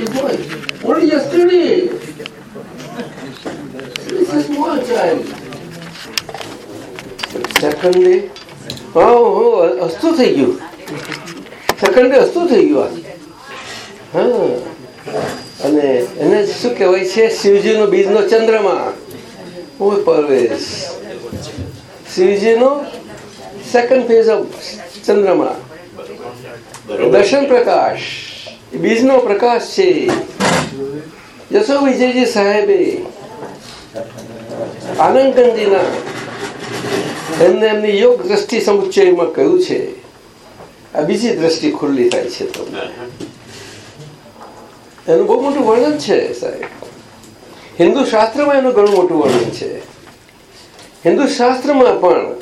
It was only yesterday. It's a small child. Second day, oh, oh, અસ્તુ થઈ ગયું second day અસ્તુ થઈ ગયું હા અને એને શું કહેવાય છે શિવજીનો બીજનો ચંદ્રમા ઓય પરવેશ શિવજીનો સેકન્ડ ફેઝ ઓફ ચંદ્રમા દર્શન પ્રકાશ બીજનો પ્રકાશ છે. જશો વિજયજી સાહેબે આનંદગંજીના એમને એમની યોગ દ્રષ્ટિ સમુચ્ચયમાં કહ્યું છે. આ બીજી દ્રષ્ટિ ખુલ્લી થાય છે તમને. એનું બહુ મોટું વર્ણન છે સાહેબ. હિન્દુ શાસ્ત્રમાં એનું ઘણું મોટું વર્ણન છે. હિન્દુ શાસ્ત્રમાં પણ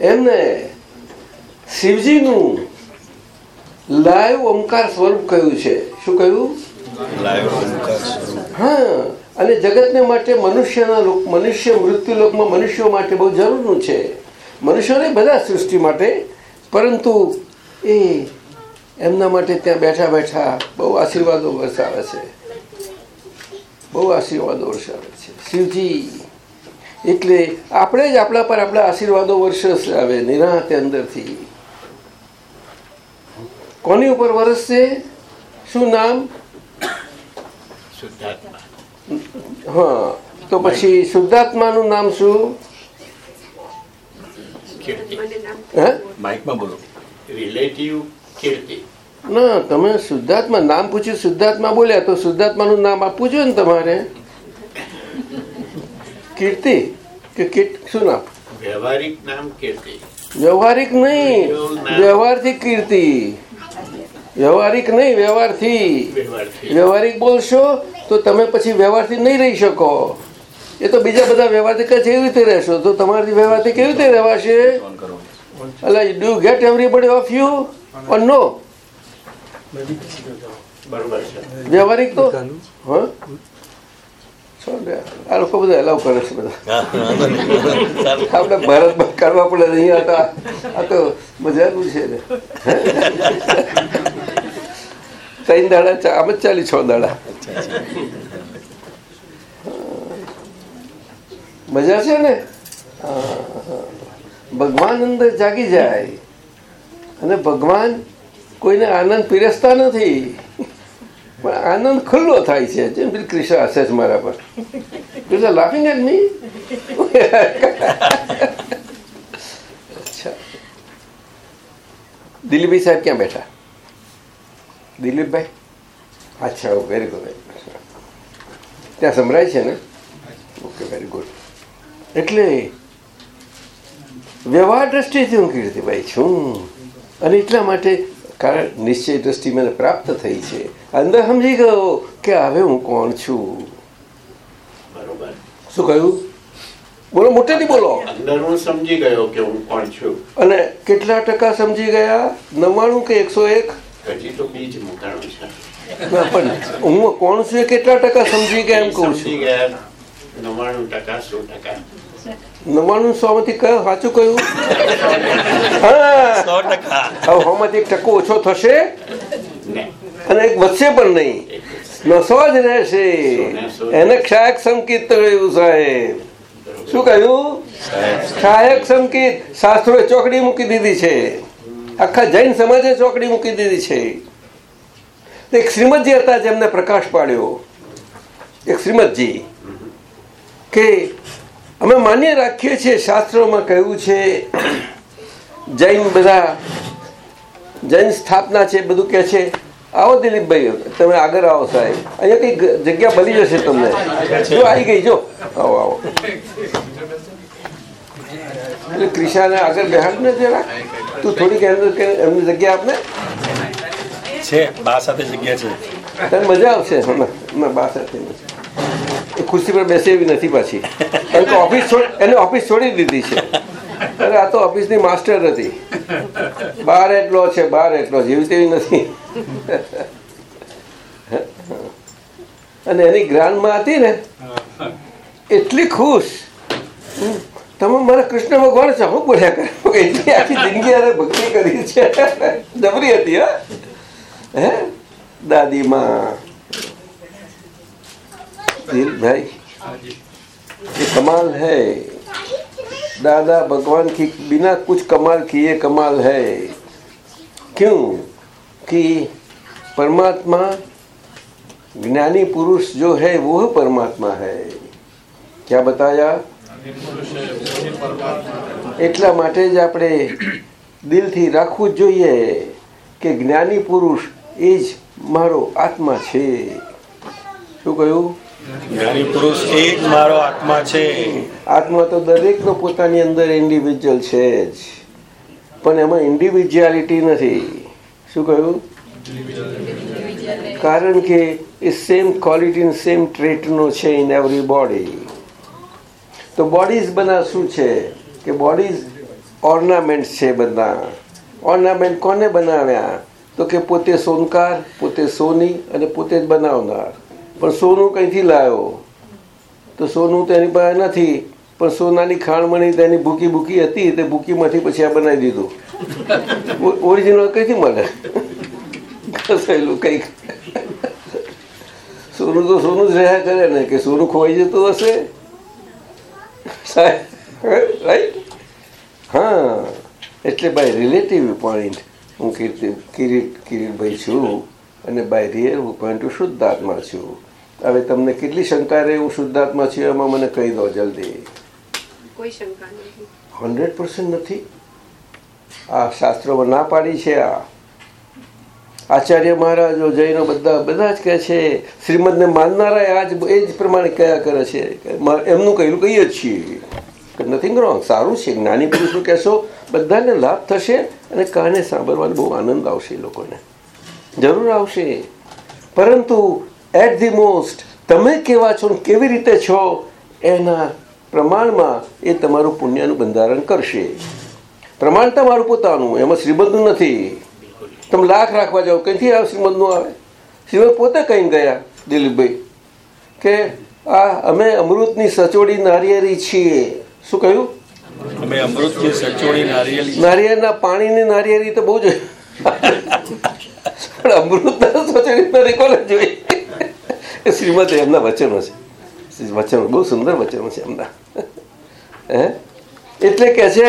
એમને શિવજીનું લાઈવ ઓમકાર સ્વરૂપ કહ્યું છે? શું કહ્યું હા અને જગતને માટે મનુષ્યના લોક મનુષ્ય મૃત્યુ લોકમાં મનુષ્યો માટે બહુ જરૂરનું છે. મનુષ્યોને બધા સૃષ્ટિ માટે પરંતુ એ એમના માટે ત્યાં બેઠા બેઠા બહુ આશીર્વાદો વરસાવે છે. બહુ આશીર્વાદો વરસાવે છે. શિવજી એટલે આપણે જ આપણા પર આપણા આશીર્વાદો વર્ષ આવે નિરાતે અંદરથી. કોની ઉપર વરસશે શું નામ? હા તો પછી શુદ્ધાત્માનું નામ શું? હે? માઇકમાં બોલો. રિલેટિવ કીર્તિ. ના તમે શુદ્ધાત્મા નામ પૂછ્યું શુદ્ધાત્મા બોલ્યા તો શુદ્ધાત્માનું નામ આપવું જોઈએ ને તમારે? કીર્તિ? કે કીટ શું નામ? વ્યવહારિક નામ કીર્તિ. વ્યવહારિક નહીં વ્યવહારથી કીર્તિ. વ્યવહારિક નહીં વ્યવહારથી. વ્યવહારિક બોલશો તો તમે પછી વ્યવહારથી નહીં રહી શકો. એ તો બીજા બધા વ્યવહારથી કે કેવી રીતે રહેશો. તો તમારી વ્યવહારથી કેવી રીતે રહેવાશે? એટલે do get everybody of you or no વ્યવહારિક તો? હા? છોડ યાર. આ લોકો બધા એલાવ કરે છે બધા. આપણે ભારતમાં કરવા પડે અહીંયા તો આ- આ તો મજાનું છે ને. ત્રણ દાડા આમ જ ચાલી છ દાડા મજા છે ને. ભગવાન અંદર જાગી જાય અને ભગવાન કોઈને આનંદ પીરસતા નથી પણ આનંદ ખુલ્લો થાય છે જેમ પેલી કૃષ્ણ હશે જ મારા પર કૃષ્ણ લાફિંગ એટ મી દિલીપભાઈ સાહેબ ક્યાં બેઠા દિલીપભાઈ? અચ્છા વેરી ગુડ ત્યાં સંભળાય છે ને? ઓકે વેરી ગુડ એટલે વ્યવહાર દ્રષ્ટિથી હું કીર્તિભાઈ છું. અને એટલા માટે કારણ નિશ્ચય દ્રષ્ટિ મને પ્રાપ્ત થઈ છે. અંદર સમજી ગયો કે હવે હું કોણ છું? બરોબર. શું કહ્યું? બોલો મોટેથી બોલો. અંદર હું સમજી ગયો કે હું કોણ છું. અને કેટલા ટકા સમજી ગયા? નવ્વાણું કે એકસો એક? હજી તો બીજ મૂકાણું છે. પણ હું કોણ છું કેટલા ટકા સમજી ગયા એમ કહું છું? નવ્વાણું ટકા સો ટકા. નવ્વાણું સો માંથી કયું? સાચું કયું સો ટકા. હોમાંથી એક ટકો ઓછો થશે? અને એક વધશે પણ નહીં. નસો જ રહેશે. એને ક્ષાયક સંકેત કહ્યું સાહેબ. શું કહ્યું? ક્ષાયક સંકેત. શાસ્ત્રોએ ચોકડી મૂકી દીધી છે. આખા જૈન સમાજે ચોકડી મૂકી દીધી છે. એક શ્રીમદજી હતા જેમને પ્રકાશ પાડ્યો. એક શ્રીમદજી. કે અમે માન્ય રાખીએ છીએ શાસ્ત્રોમાં કહ્યું છે, જૈન બધા, જૈન સ્થાપના છે, બધું કે છે, આવો દિલીપભાઈ, તમે આગળ આવો સાહેબ. અહીંયા કઈ જગ્યા બની જશે તમને? જો, આવી ગઈ, જો. આવો આવો. એટલે ક્રિશાને આગળ બેહાડ ને જરા તું થોડીક એમને કે એમની જગ્યા આપને. છે બા સાથે જગ્યા છે. તને મજા આવશે? હમણાં બા સાથે એ ખુરશી પર બેસે એવી નથી પાછી. કારણ કે ઓફિસ છોડ એને ઓફિસ છોડી દીધી છે. અરે આ તો ઓફિસની માસ્ટર હતી. બાર એટલો છે બાર એટલો જેવી તેવી નથી. અને એની ગ્રાન્ડમાં હતી ને એટલી ખુશ. હમ, તમે મારા કૃષ્ણ ભગવાન છો હું બોલ્યા કરો એટલી આખી જિંદગી એને ભક્તિ કરી છે જબરી હતી હા હે દાદીમાં दिल भाई ये कमाल है दादा भगवान की बिना कुछ कमाल किए कमाल है क्यों कि परमात्मा ज्ञानी पुरुष जो है वो परमात्मा है क्या बताया એટલા માટે જ આપણે દિલથી રાખવું જ જોઈએ કે જ્ઞાની પુરુષ એ જ મારો આત્મા છે. શું કહ્યું? જ્ઞાની પુરુષ એ જ મારો આત્મા છે. આત્મા તો દરેકનો પોતાની અંદર ઇન્ડિવિજ્યુઅલ છે જ. પણ એમાં ઇન્ડિવિજ્યુઆલિટી નથી. શું કહ્યું? કારણ કે એ સેમ ક્વોલિટી સેમ ટ્રેટનો છે ઇન એવરી બોડી તો બોડીઝ બધા શું છે? કે બોડીઝ ઓર્નામેન્ટ છે બધા. ઓર્નામેન્ટ કોને બનાવ્યા? તો કે પોતે સોનકાર, પોતે સોની અને પોતે જ બનાવનાર. પણ સોનું કંઈથી લાવ્યો? તો સોનું તેની પાસે નથી, પણ સોનાની ખાણમણી તેની ભૂકી ભૂકી હતી, તે ભૂકીમાંથી પછી આ બનાવી દીધું. ઓરિજિનલ કંઈથી મળે? ઘસેલું કંઈક. સોનું તો સોનું જ રહ્યા કરે ને, કે સોનું ખોવાઈ જતું હશે? રાઈટ હા એટલે બાય રિલેટિવ પોઈન્ટ હું કીર્તિ કિરીટ કિરીટભાઈ છું અને બાય રિયલ પોઈન્ટ હું શુદ્ધાત્મા છું. હવે તમને કેટલી શંકા રહે હું શુદ્ધાત્મા છું એમાં મને કહી દો જલ્દી. કોઈ શંકા નથી. હંડ્રેડ પર્સન્ટ નથી. આ શાસ્ત્રોમાં ના પાડી છે આ. આચાર્ય મહારાજો જૈનો બધા બધા જ કહે છે, શ્રીમદને માનનારા આજ એ જ પ્રમાણે કયા કરે છે? એમનું કહેલું કહીએ જ છીએ નથિંગ રોંગ સારું છે, જ્ઞાની પુરુષનું કહેશો, બધાને લાભ થશે અને કાને સાંભળવાનો બહુ આનંદ આવશે એ લોકોને. જરૂર આવશે. પરંતુ એટ ધી મોસ્ટ તમે કેવા છો કેવી રીતે છો, એના પ્રમાણમાં એ તમારું પુણ્યનું બંધારણ કરશે. પ્રમાણ તમારું પોતાનું, એમાં શ્રીમદનું નથી. તમે લાખ રાખવા જાઓ કંઈથી આવે શ્રીમદનું આવે? શ્રીમદ પોતે કહીને ગયા દિલીપભાઈ કે આ અમે અમૃતની સચોડી નારિયેરી છીએ. શું કહ્યું? અમે અમૃતની સચોડી નારિયેળી નારિયેળના પાણીની નારિયેરી તો બહુ જ પણ અમૃતના સચોડી નારી કોને જોઈ? એ શ્રીમદ એમના વચનો છે. વચનો બહુ સુંદર વચનો છે એમના. હે? એટલે કે છે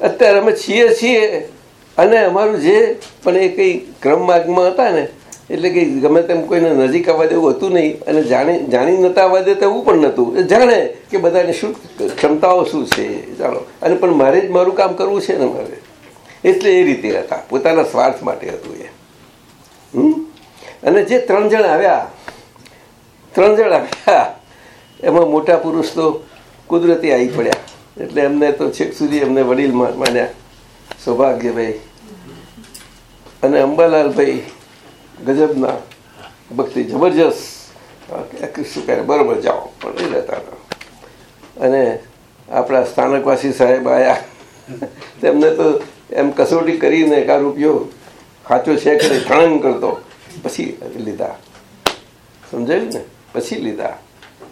અત્યારે અમે છીએ છીએ. અને અમારું જે પણ એ કંઈ ક્રમ માર્ગમાં હતા ને, એટલે કે ગમે તેમ કોઈને નજીક આવવા દેવું હતું નહીં, અને જાણી જાણી નતા આવવા દે એવું પણ નહોતું. એ જાણે કે બધાને શું ક્ષમતાઓ શું છે, ચાલો. અને પણ મારે જ મારું કામ કરવું છે ને મારે. એટલે એ રીતે હતા. પોતાના સ્વાર્થ માટે હતું એ? અને જે ત્રણ જણ આવ્યા, ત્રણ જણ આવ્યા, એમાં મોટા પુરુષ તો કુદરતી આવી પડ્યા. એટલે એમને તો છેક સુધી એમને વડીલ માન્યા. સૌભાગ્યભાઈ. અને અંબાલાલભાઈ ગજબના ભક્તિ જબરજસ્ત. શું કહે બરોબર જાઓ પણ એ રહેતા અને આપણા સ્થાનકવાસી સાહેબ આવ્યા તેમને તો એમ કસોટી કરીને આ રૂપિયો સાચો છે કે ઠણંગ કરતો. પછી લીધા. સમજાયું ને? પછી લીધા.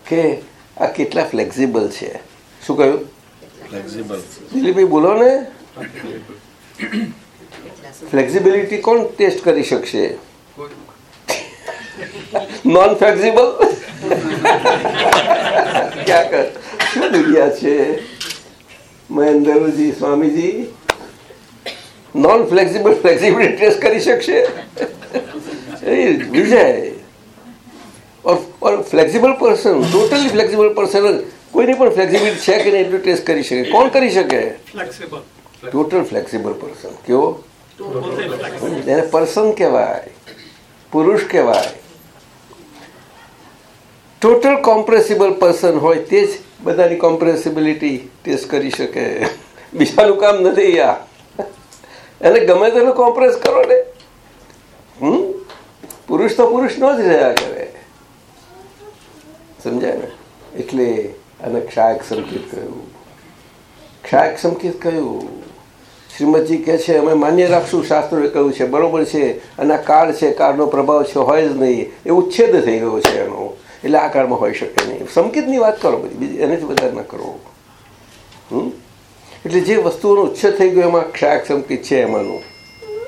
કે આ કેટલા ફ્લેક્સિબલ છે. શું કહ્યું? ફ્લેક્સિબલ દિલીપભાઈ બોલો ને. ફ્લેક્સિબિલિટી કોણ ટેસ્ટ કરી શકશે? નોન ફ્લેક્સિબલ ક્યાં શું દુનિયા છે? Mahendraji Swamiji non flexible flexibility test કરી શકશે? Vijay. Or flexible person totally flexible person કોઈની પણ ફ્લેક્સિબિલિટી છે કે નહીં એટલું ટેસ્ટ કરી શકે. કોણ કરી શકે? ફ્લેક્સિબલ ટોટલ ફ્લેક્સિબલ પર્સન કેવો એને પર્સન કહેવાય પુરુષ કહેવાય ટોટલ કોમ્પ્રેસિબલ પર્સન હોય તે જ બધાની કોમ્પ્રેસિબિલિટી ટેસ્ટ કરી શકે બીજાનું કામ નથી આ એને ગમે તેનું કોમ્પ્રેસ કરો ને હમ પુરુષ તો પુરુષનો જ રહ્યા કરે સમજાય ને એટલે અને ક્ષાયક સંકેત કહ્યું ક્ષાયક સંકેત કહ્યું શ્રીમદજી કહે છે, અમે માન્ય રાખશું, શાસ્ત્રોએ કહ્યું છે, બરોબર છે, અને આ કાળ છે, કાળનો પ્રભાવ છે, હોય જ નહીં, એ ઉચ્છેદ થઈ ગયો છે એનો. એટલે આ કાળમાં હોઈ શકે નહીં. સંકેતની વાત કરો બધી, બીજી એનાથી વધારે ના કરો. એટલે જે વસ્તુઓનો ઉચ્છેદ થઈ ગયો, એમાં ક્ષાયક સંકેત છે એમાંનું.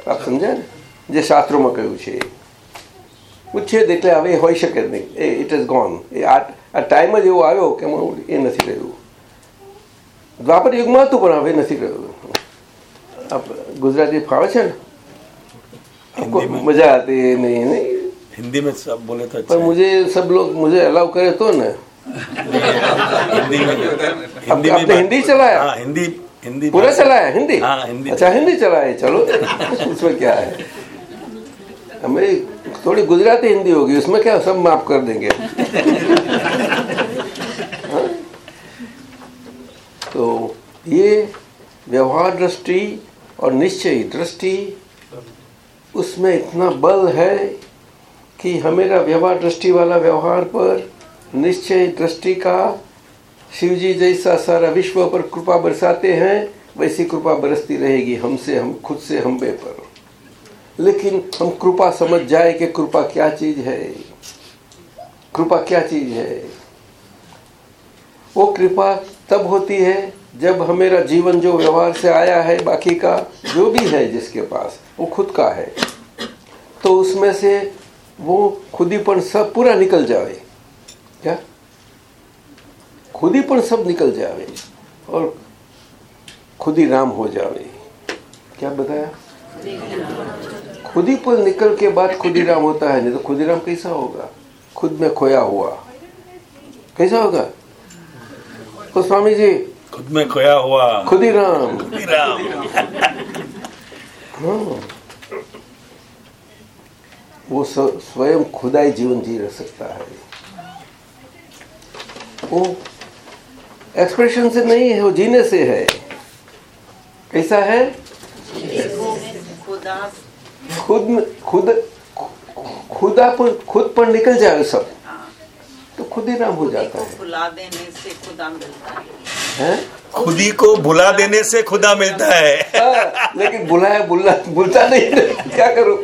આપ સમજ્યા ને? જે શાસ્ત્રોમાં કહ્યું છે. ઉચ્છેદ એટલે હવે હોઈ શકે જ નહીં. એ ઇટ ઇઝ ગોન એ આ ટાઈમ જ એવો આવ્યો કે એમાં એ નથી રહ્યું. દ્વાપર યુગમાં હતું પણ હવે નથી રહ્યું. આપ ગુજરાતી ફાવે છે ને आपको हिंदी में- मजा आती है नहीं नहीं हिंदी में सब बोले तो अच्छा पर है। मुझे सब लोग मुझे अलाउ करे तो ना हिंदी में हिंदी में आपने बात- हिंदी चलाया? हाँ हिंदी हिंदी पूरा बात- चला है हिंदी हाँ, हिंदी अच्छा हिंदी चला है चलो उसमें क्या है हमें थोड़ी गुजराती हिंदी होगी उसमें क्या सब माफ कर देंगे हाँ? तो ये व्यवहार दृष्टि और निश्चय दृष्टि उसमें इतना बल है कि हमेरा व्यवहार, दृष्टि वाला व्यवहार पर निश्चय दृष्टि का शिव जी जैसा सारा विश्व पर कृपा बरसाते हैं, वैसी कृपा बरसती रहेगी हमसे, हम खुद से हम पर। लेकिन हम कृपा समझ जाए कि कृपा क्या चीज़ है। कृपा क्या चीज़ है? वो कृपा तब होती है जब हमेरा जीवन जो व्यवहार से आया है, बाकी का जो भी है जिसके पास, वो खुद का है। तो उसमें से वो खुदीपन सब पूरा निकल जावे। क्या? खुदीपन सब निकल जावे और खुद ही राम हो जावे। क्या बताया? खुद ही पर निकल के बाद खुद ही राम होता है, नहीं तो खुद ही राम कैसा होगा? खुद में खोया हुआ। कैसा होगा? तो स्वामी जी खुद में खोया हुआ खुद ही राम खुद ही राम हाँ वो स्वयं खुदाई जीवन जी रह सकता है। वो एक्सप्रेशन से नहीं है वो जीने से है। कैसा है? खुद खुद खुदा पर खुद पर निकल जाए सब। तो खुद ही राम हो जाता है। भुला देने से खुदा मिलता है। हैं? खुद ही को भुला देने से खुदा मिलता है। हाँ, लेकिन बुलाया बुला भूलता नहीं। क्या करूँ?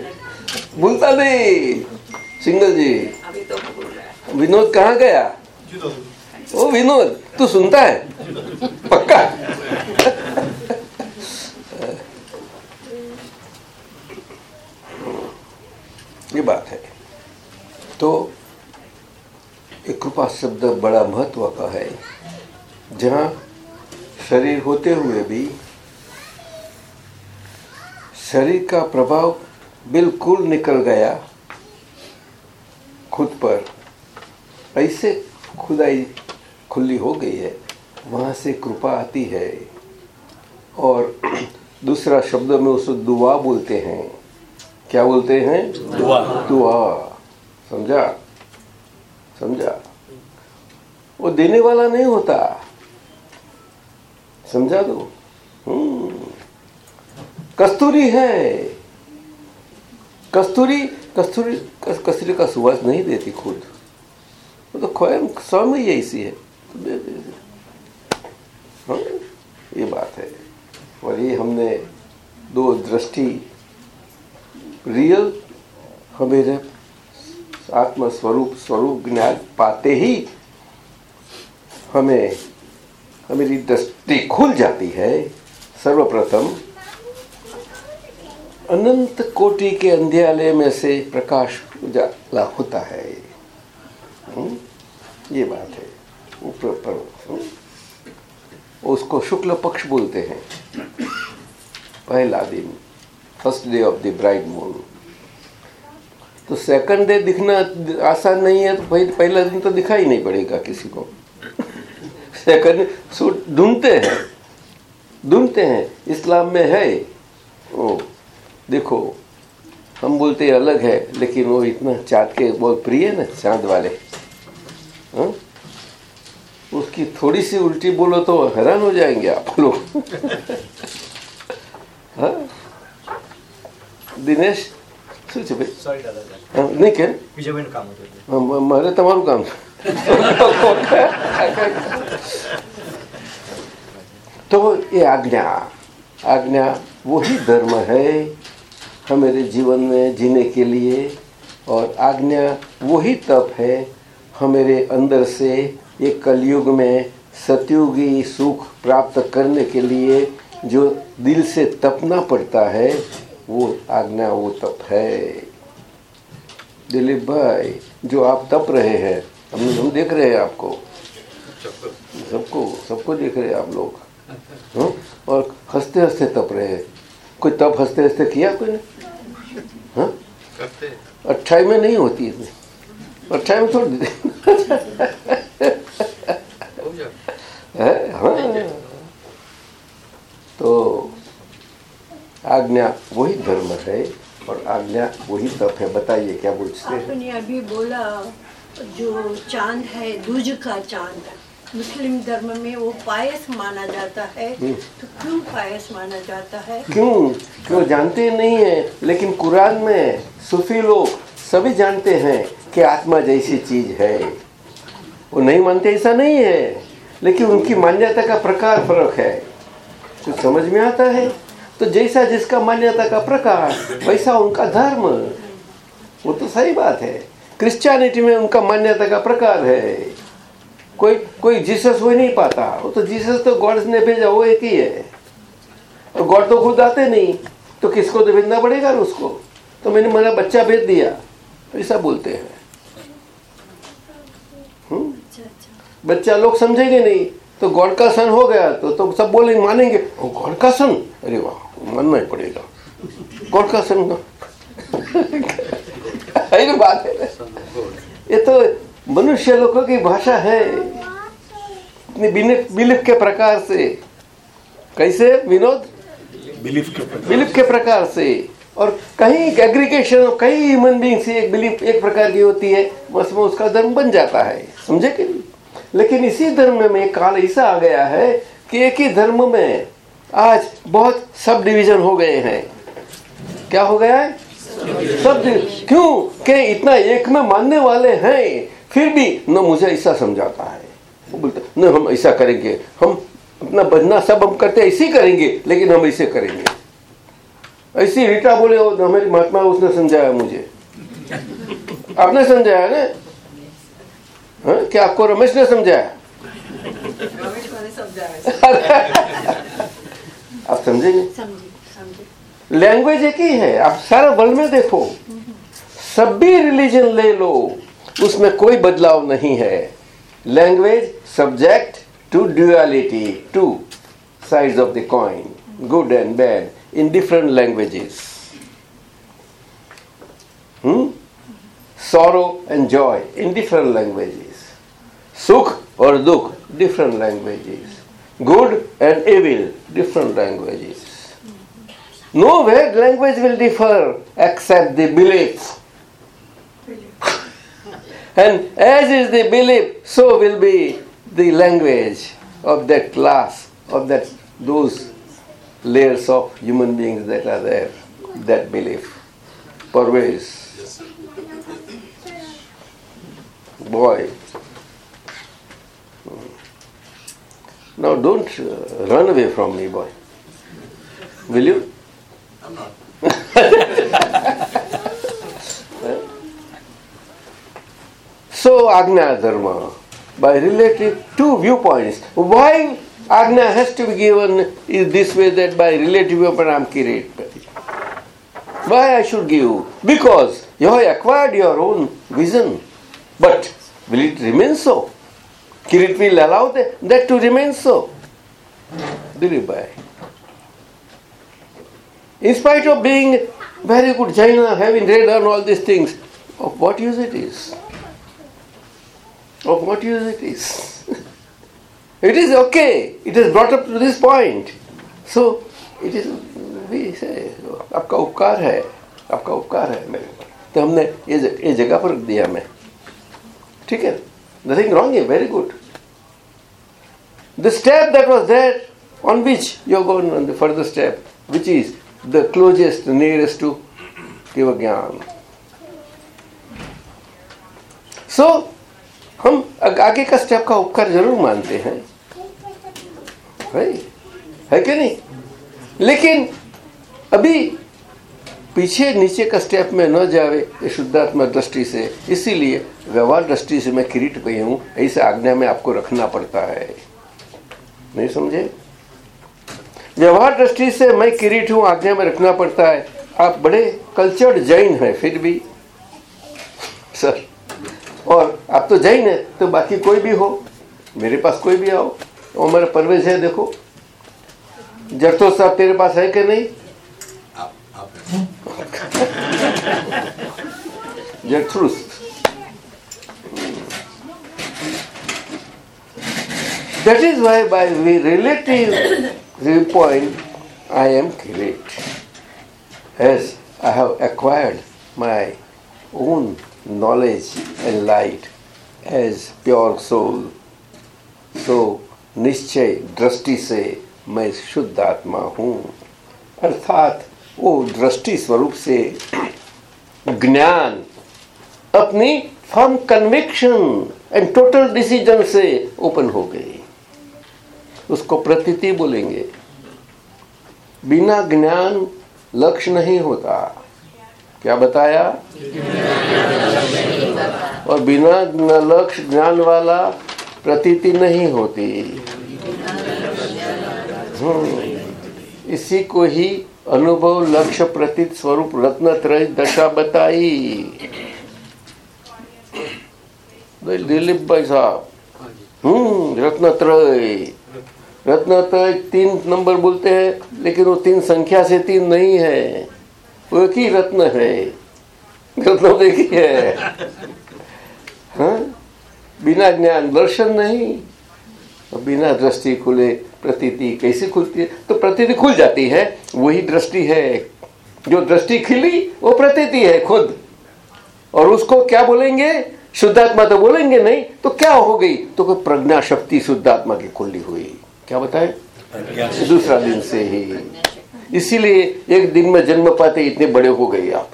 भूलता नहीं। सिंगल जी। तो है। विनोद कहाँ गया? ओ विनोद तू सुनता है? पक्का? ये बात है। तो ये कृपा शब्द बड़ा महत्व का है। जहाँ शरीर होते हुए भी शरीर का प्रभाव बिल्कुल निकल गया खुद पर। ऐसे खुदाई खुली हो गई है वहाँ से कृपा आती है। और दूसरा शब्द में उसको दुआ बोलते हैं। क्या बोलते हैं? दुआ। दुआ। समझा? समझा? वो देने वाला नहीं होता। समझा दो। हम्म। कस्तूरी है। कस्तूरी कस्तूरी कस- कस्तूरी का सुवास नहीं देती खुद। वो तो स्वयं स्वयं ही ऐसी है। तो दे दे दे। हाँ, ये बात है। और ये हमने दो दृष्टि रियल हमें आत्म स्वरूप स्वरूप ज्ञान पाते ही हमें हमारी दृष्टि खुल जाती है। सर्वप्रथम, अनंत कोटि के अंध्यालय में से प्रकाश उजाला होता है। हम्म? ये बात है। ऊपर पर हम्म? उसको शुक्ल पक्ष बोलते हैं। पहला दिन first day of the bride moon तो सेकंड डे दिखना आसान नहीं है तो पहला दिन तो दिखाई नहीं पड़ेगा किसी को। सेकंड सो ढूंढते हैं ढूंढते हैं इस्लाम में है ओ देखो हम बोलते हैं अलग है लेकिन वो इतना चाँद के बहुत प्रिय है ना चांद वाले हाँ? उसकी थोड़ी सी उल्टी बोलो तो हैरान हो जाएंगे आप लोग हाँ? દિનેશ શું છે ભાઈ સોરી દાદા હા, નહીં કે બીજા કોઈને કામ હતું હા, મ- મારે તમારું કામ છે तो ये आज्ञा आज्ञा वही धर्म है हमारे जीवन में जीने के लिए, और आज्ञा वही तप है हमारे अंदर से ये कलयुग में सतयुगी सुख प्राप्त करने के लिए जो दिल से तपना पड़ता है, वो आज्ञा, वो तप है। दिलीप भाई, जो आप तप रहे हैं हम हम देख रहे हैं आपको। सबको सबको देख रहे हैं आप लोग। हाँ? और हँसते हँसते तप रहे हैं। कोई तप हँसते हँसते किया कोई ने? अट्ठाई में नहीं होती इसमें। अट्ठाई में छोड़ देते है? हाँ। तो आज्ञा वही धर्म है और आज्ञा वही तप है। बताइए क्या पूछते हैं? आपने अभी बोला जो चाँद है दूज का चाँद मुस्लिम धर्म में वो पायस माना जाता है। तो क्यों पायस माना जाता है? क्यों? क्यों? जानते नहीं है लेकिन कुरान में सूफी लोग सभी जानते हैं कि आत्मा जैसी चीज़ है। वो नहीं मानते ऐसा नहीं है। लेकिन उनकी मान्यता का प्रकार फ़र्क है। कुछ समझ में आता है? तो जैसा जिसका मान्यता का प्रकार वैसा उनका धर्म। वो तो सही बात है। क्रिश्चियनिटी में उनका मान्यता का प्रकार है। कोई कोई जीसस हो ही नहीं पाता। वो तो जीसस तो गॉड ने भेजा वो एक ही है। और गॉड तो खुद आते नहीं। तो किसको तो भेजना पड़ेगा उसको? तो मैंने मेरा बच्चा भेज दिया। ऐसा बोलते हैं। हम्म? बच्चा लोग समझेंगे नहीं। तो गॉड का सन हो गया तो तो सब बोलेंगे मानेंगे। ओ गॉड का सन अरे वाह मानना ही पड़ेगा। गॉड का सन यही तो बात है। ये तो मनुष्य लोगों की भाषा है। बिलीफ के प्रकार से। कैसे? विनोद? बिलीफ के ऊपर बिलीफ के प्रकार से। और कहीं एग्रीगेशन कई ह्यूमन बींग से एक बिलीफ एक प्रकार की होती है। बस में उसका धर्म बन जाता है। समझे कि नहीं? लेकिन इसी धर्म में काल ऐसा आ गया है कि एक ही धर्म में आज बहुत सब डिवीज़न हो गए हैं। क्या हो गया है? सब क्यों? कि इतना एक में मानने वाले हैं। फिर भी न मुझे ऐसा समझाता है। वो बोलते न हम ऐसा करेंगे। हम अपना बजना सब हम करते ऐसे ही करेंगे लेकिन हम ऐसे करेंगे। ऐसी रीटा बोले वो हमारी महात्मा उसने समझाया मुझे। आपने समझाया ना? हाँ? क्या आपको रमेश ने समझाया? रमेश मैंने समझाया। आप समझेंगे? समझे समझे लैंग्वेज एक ही है। आप सारा वर्ल्ड में देखो। सभी रिलीजन ले लो। उसमें कोई बदलाव नहीं है। Language subject to duality two sides of the coin good and bad in different languages sorrow and joy in different languages सुख और दुख different languages good and evil different languages nowhere language will differ except the belief and as is the belief so will be the language of that class of that those layers of human beings that are there that belief Parvez boy. Now don't uh, run away from me, boy. Will you? So Agnya Dharma, by relative two viewpoints. Why Agnya has to be given is this way that by relative viewpoint I am kirit. Why I should give? Because you have acquired your own vision. But will it remain so? Kirit will allow that, to remain so. Dilip In spite of being very good Jaina, having read on all these things, of what use it is? Of what use it is? it is okay. It is brought up to this point. So it is we say आपका उपकार है आपका उपकार है मेरे पर तो हमने ये ज- ये जगह पर रख दिया मैं ठीक है नथिंग रॉन्ग है very good the step that was there on which you gone on the further step which is the closest nearest to केव ज्ञान सो हम आग- आगे का स्टेप का उपकार ज़रूर मानते हैं। है, है कि नहीं? लेकिन अभी पीछे नीचे का स्टेप में न जावे ये शुद्धात्मा दृष्टि से। इसीलिए व्यवहार दृष्टि से मैं किरीट पे हूँ। ऐसे आज्ञा में आपको रखना पड़ता है। नहीं समझे? व्यवहार दृष्टि से मैं किरीट हूँ, आज्ञा में रखना पड़ता है। आप बड़े कल्चर्ड जैन हैं, फिर भी। सर, और आप तो जैन है तो बाकी कोई भी हो, मेरे पास कोई भी आओ वो हमारा परवेज है, देखो। जरतो साहब, तेरे पास है कि नहीं? जरथ्रूस That is why by relative viewpoint I am great. As I have acquired my own knowledge and light as pure soul, so निश्चय दृष्टि से मैं शुद्ध आत्मा हूँ अर्थात वो दृष्टि स्वरूप से ज्ञान अपनी firm conviction and total decision से ओपन हो गई उसको प्रतीति बोलेंगे। बिना ज्ञान लक्ष्य नहीं होता। क्या बताया? और बिना लक्ष्य ज्ञान वाला प्रतीति नहीं होती। हम्म, इसी को ही अनुभव लक्ष्य प्रतीत स्वरूप रत्न त्रय दशा बताई। दिलीप भाई साहब। हम्म रत्न त्रय। रत्न त्रय तीन नंबर बोलते हैं, लेकिन वो तीन संख्या से तीन नहीं है। वो एक ही रत्न है। रत्न एक ही है। हाँ? बिना ज्ञान दर्शन नहीं। और बिना दृष्टि खुले प्रतीति कैसे खुलती है? तो प्रतीति खुल जाती है, वही दृष्टि है। जो दृष्टि खिली, वो प्रतीति है खुद। और उसको क्या बोलेंगे? शुद्धात्मा तो बोलेंगे नहीं तो क्या हो गई? तो कोई प्रज्ञा शक्ति शुद्धात्मा की खुली हुई। क्या बताए? दूसरा दिन से ही। इसीलिए एक दिन में जन्म पाते इतने बड़े हो गए आप।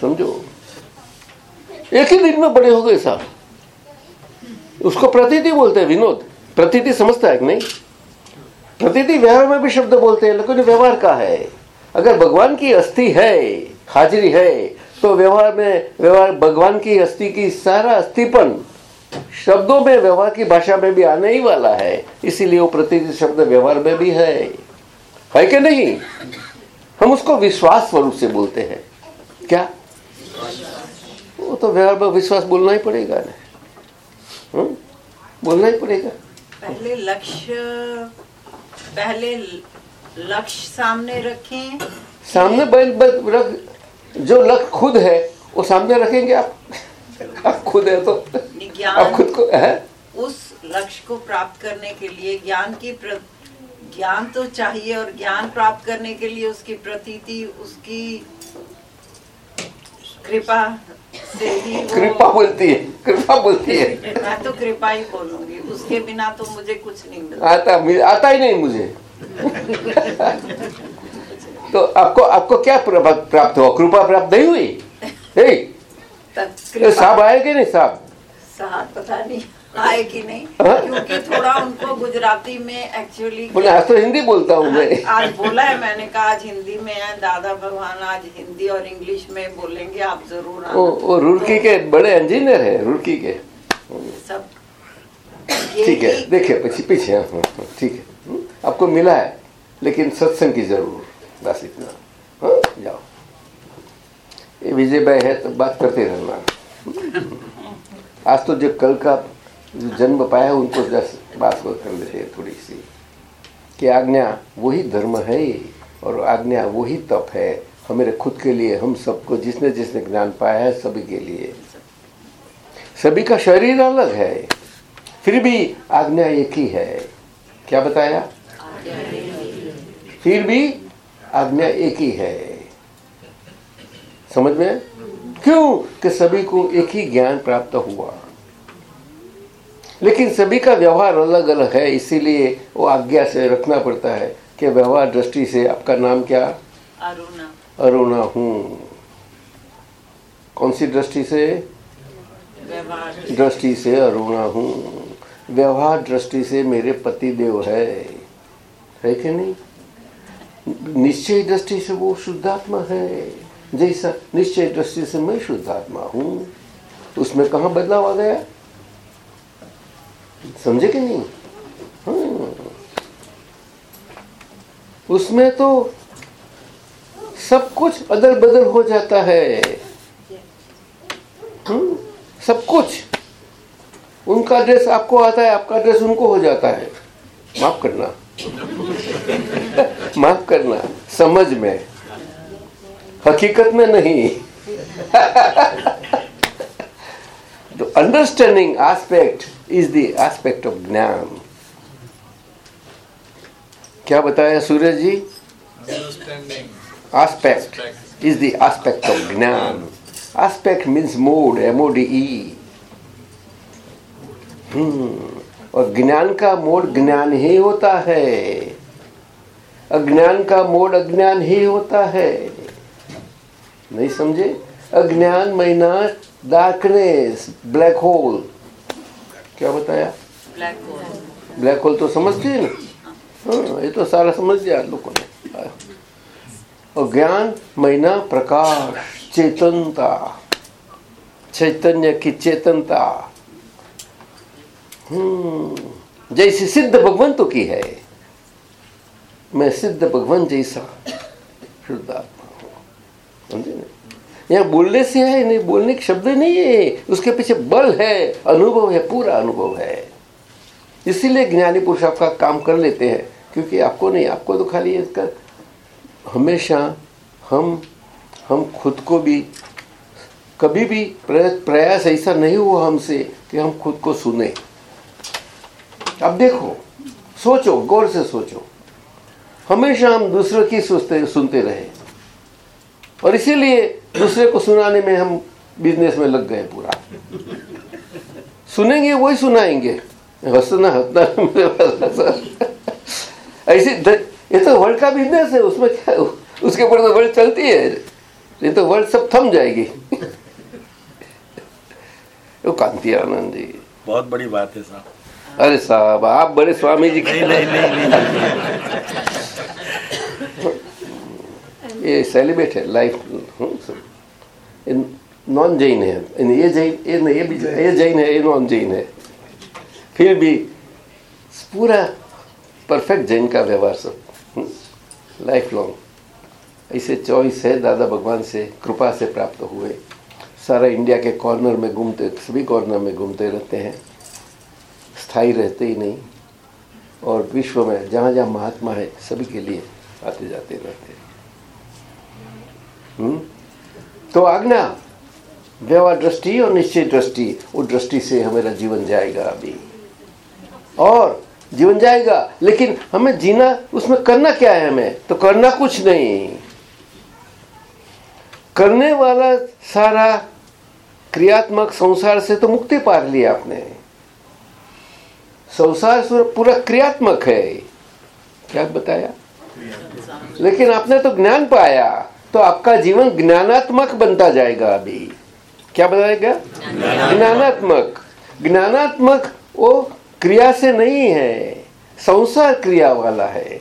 समझो? एक ही दिन में बड़े हो गए साहब। उसको प्रतीति बोलते हैं विनोद। प्रतीति समझता है कि नहीं? प्रतीति व्यवहार में भी शब्द बोलते हैं लेकिन व्यवहार का है। अगर भगवान की अस्थि है हाजिरी है तो व्यवहार में व्यवहार भगवान की अस्थि की सारा अस्थिपन शब्दों में व्यवहार की भाषा में भी आने ही वाला है। इसीलिए वो प्रतीति शब्द व्यवहार में भी है। है कि नहीं? हम उसको विश्वास स्वरूप से बोलते हैं। क्या? वो तो व्यवहार में विश्वास बोलना ही पड़ेगा ना। हुँ? बोलना ही पड़ेगा। पहले लक्ष्य पहले लक्ष्य सामने रखें। सामने बैल बैल रख जो लक्ष्य खुद है वो सामने रखेंगे आप? आप खुद है तो। आप खुद को है? उस लक्ष्य को प्राप्त करने के लिए ज्ञान की प्र... ज्ञान तो चाहिए और ज्ञान प्राप्त करने के लिए उसकी प्रतीति उसकी कृपा से ही वो कृपा बोलती है कृपा बोलती है। मैं तो कृपा ही बोलूँगी। उसके बिना तो मुझे कुछ नहीं मिलता। आता आता ही नहीं मुझे। तो आपको आपको क्या प्राप्त हुआ? कृपा प्राप्त नहीं हुई? साहब आए कि नहीं साहब? साथ पता नहीं आए कि नहीं हाँ? क्योंकि थोड़ा उनको गुजराती में एक्चुअली बोले आज तो हिंदी बोलता हूँ मैं। आज बोला है मैंने कहा आज हिंदी में है दादा भगवान आज हिंदी और इंग्लिश में बोलेंगे आप ज़रूर वो वो रुड़की के बड़े इंजीनियर है रुड़की के। सब ठीक है देखिए पीछे पीछे हाँ, हाँ, हाँ, ठीक है। हम्म, आपको मिला है लेकिन सत्संग की ज़रूर बस इतना। हाँ, जाओ। ये विजय भाई है तो बात करते रहना आज तो जो कल का जो जन्म पाया है, उनको जस बात कर लेते हैं थोड़ी सी कि आज्ञा वही धर्म है और आज्ञा वही तप है। हमारे खुद के लिए हम सबको जिसने जिसने ज्ञान पाया है सभी के लिए। सभी का शरीर अलग है फिर भी आज्ञा एक ही है। क्या बताया? फिर भी आज्ञा एक ही है। समझ में? क्यों? कि सभी को एक ही ज्ञान प्राप्त हुआ। लेकिन सभी का व्यवहार अलग अलग है इसीलिए वो आज्ञा से रखना पड़ता है कि व्यवहार दृष्टि से आपका नाम क्या? अरुणा। अरुणा हूँ। कौन सी दृष्टि से? दृष्टि से अरुणा हूँ। व्यवहार दृष्टि से मेरे पति देव है। है कि नहीं? निश्चय दृष्टि से वो शुद्धात्मा है। जैसा निश्चय दृष्टि से मैं शुद्धात्मा हूँ। उसमें कहा बदलाव आ गया? समझे कि नहीं? हाँ। उसमें तो सब कुछ अदल बदल हो जाता है। हम्म? सब कुछ। उनका ड्रेस आपको आता है, आपका ड्रेस उनको हो जाता है। माफ़ करना। माफ़ करना, समझ में। हकीकत में नहीं। तो understanding aspect is the aspect of gyan. क्या बताया सूरज जी? Understanding. aspect is the aspect of gnan aspect means mode m o d e हम्म और ज्ञान का मोड ज्ञान ही होता है। अज्ञान का मोड अज्ञान ही होता है। नहीं समझे? अज्ञान महीना डार्कनेस ब्लैक होल क्या बताया? ब्लैक होल ब्लैक होल तो समझते हैं ना? हाँ ये तो सारा समझ दिया लोगों ने। और ज्ञान महीना प्रकाश चेतनता। चैतन्य की चेतनता। हम्म जैसी सिद्ध भगवंतों की है। मैं सिद्ध भगवान जैसा शुद्धात्मा हूँ समझे ना? यहाँ बोलने से है, नहीं, बोलने के शब्द नहीं है। उसके पीछे बल है, अनुभव है, पूरा अनुभव है। इसीलिए ज्ञानी पुरुष आपका काम कर लेते हैं, क्योंकि आपको नहीं, आपको तो खाली इसका हमेशा हम हम खुद को भी, कभी भी प्रयास ऐसा नहीं हुआ हमसे कि हम खुद को सुने। अब देखो, सोचो, गौर से सोचो। हमेशा हम दूसरों की सोचते सुनते रहे। और इसीलिए दूसरे को सुनाने में हम बिज़नेस में लग गए पूरा। सुनेंगे वही सुनाएँगे। हंसना हंसना मेरे पास ऐसे ये तो वर्ल्ड का बिज़नेस है उसमें क्या उसके ऊपर तो वर्ल्ड चलती है। ये तो वर्ल्ड सब थम जाएगी। वो कांति आनंद जी। बहुत बड़ी बात है साहब। अरे साहब आप बड़े स्वामी जी नहीं नहीं नहीं नहीं ये सेलिब्रेट है लाइफ नॉन जैन है। इन- ये जैन ये नहीं, ये भी ये जैन है, ये नॉन जैन है। फिर भी पूरा परफेक्ट जैन का व्यवहार सब लाइफ लॉन्ग ऐसे चॉइस है, दादा भगवान से, कृपा से प्राप्त हुए। सारा इंडिया के कॉर्नर में घूमते, सभी कॉर्नर में घूमते रहते हैं। स्थायी रहते ही नहीं। और विश्व में जहाँ जहाँ महात्मा है, सभी के लिए आते जाते रहते हैं। हम्म? तो आज्ञा व्यवहार दृष्टि और निश्चय दृष्टि उस दृष्टि से हमारा जीवन जाएगा अभी। और जीवन जाएगा, लेकिन हमें जीना, उसमें करना क्या है हमें? तो करना कुछ नहीं। करने वाला सारा क्रियात्मक संसार से तो मुक्ति पा लिया आपने। संसार पूरा क्रियात्मक है। क्या बताया? लेकिन आपने तो ज्ञान पाया। तो आपका जीवन ज्ञानात्मक बनता जाएगा अभी। क्या बताएगा? ज्ञानात्मक। ज्ञानात्मक वो क्रिया से नहीं है, संसार क्रिया वाला है।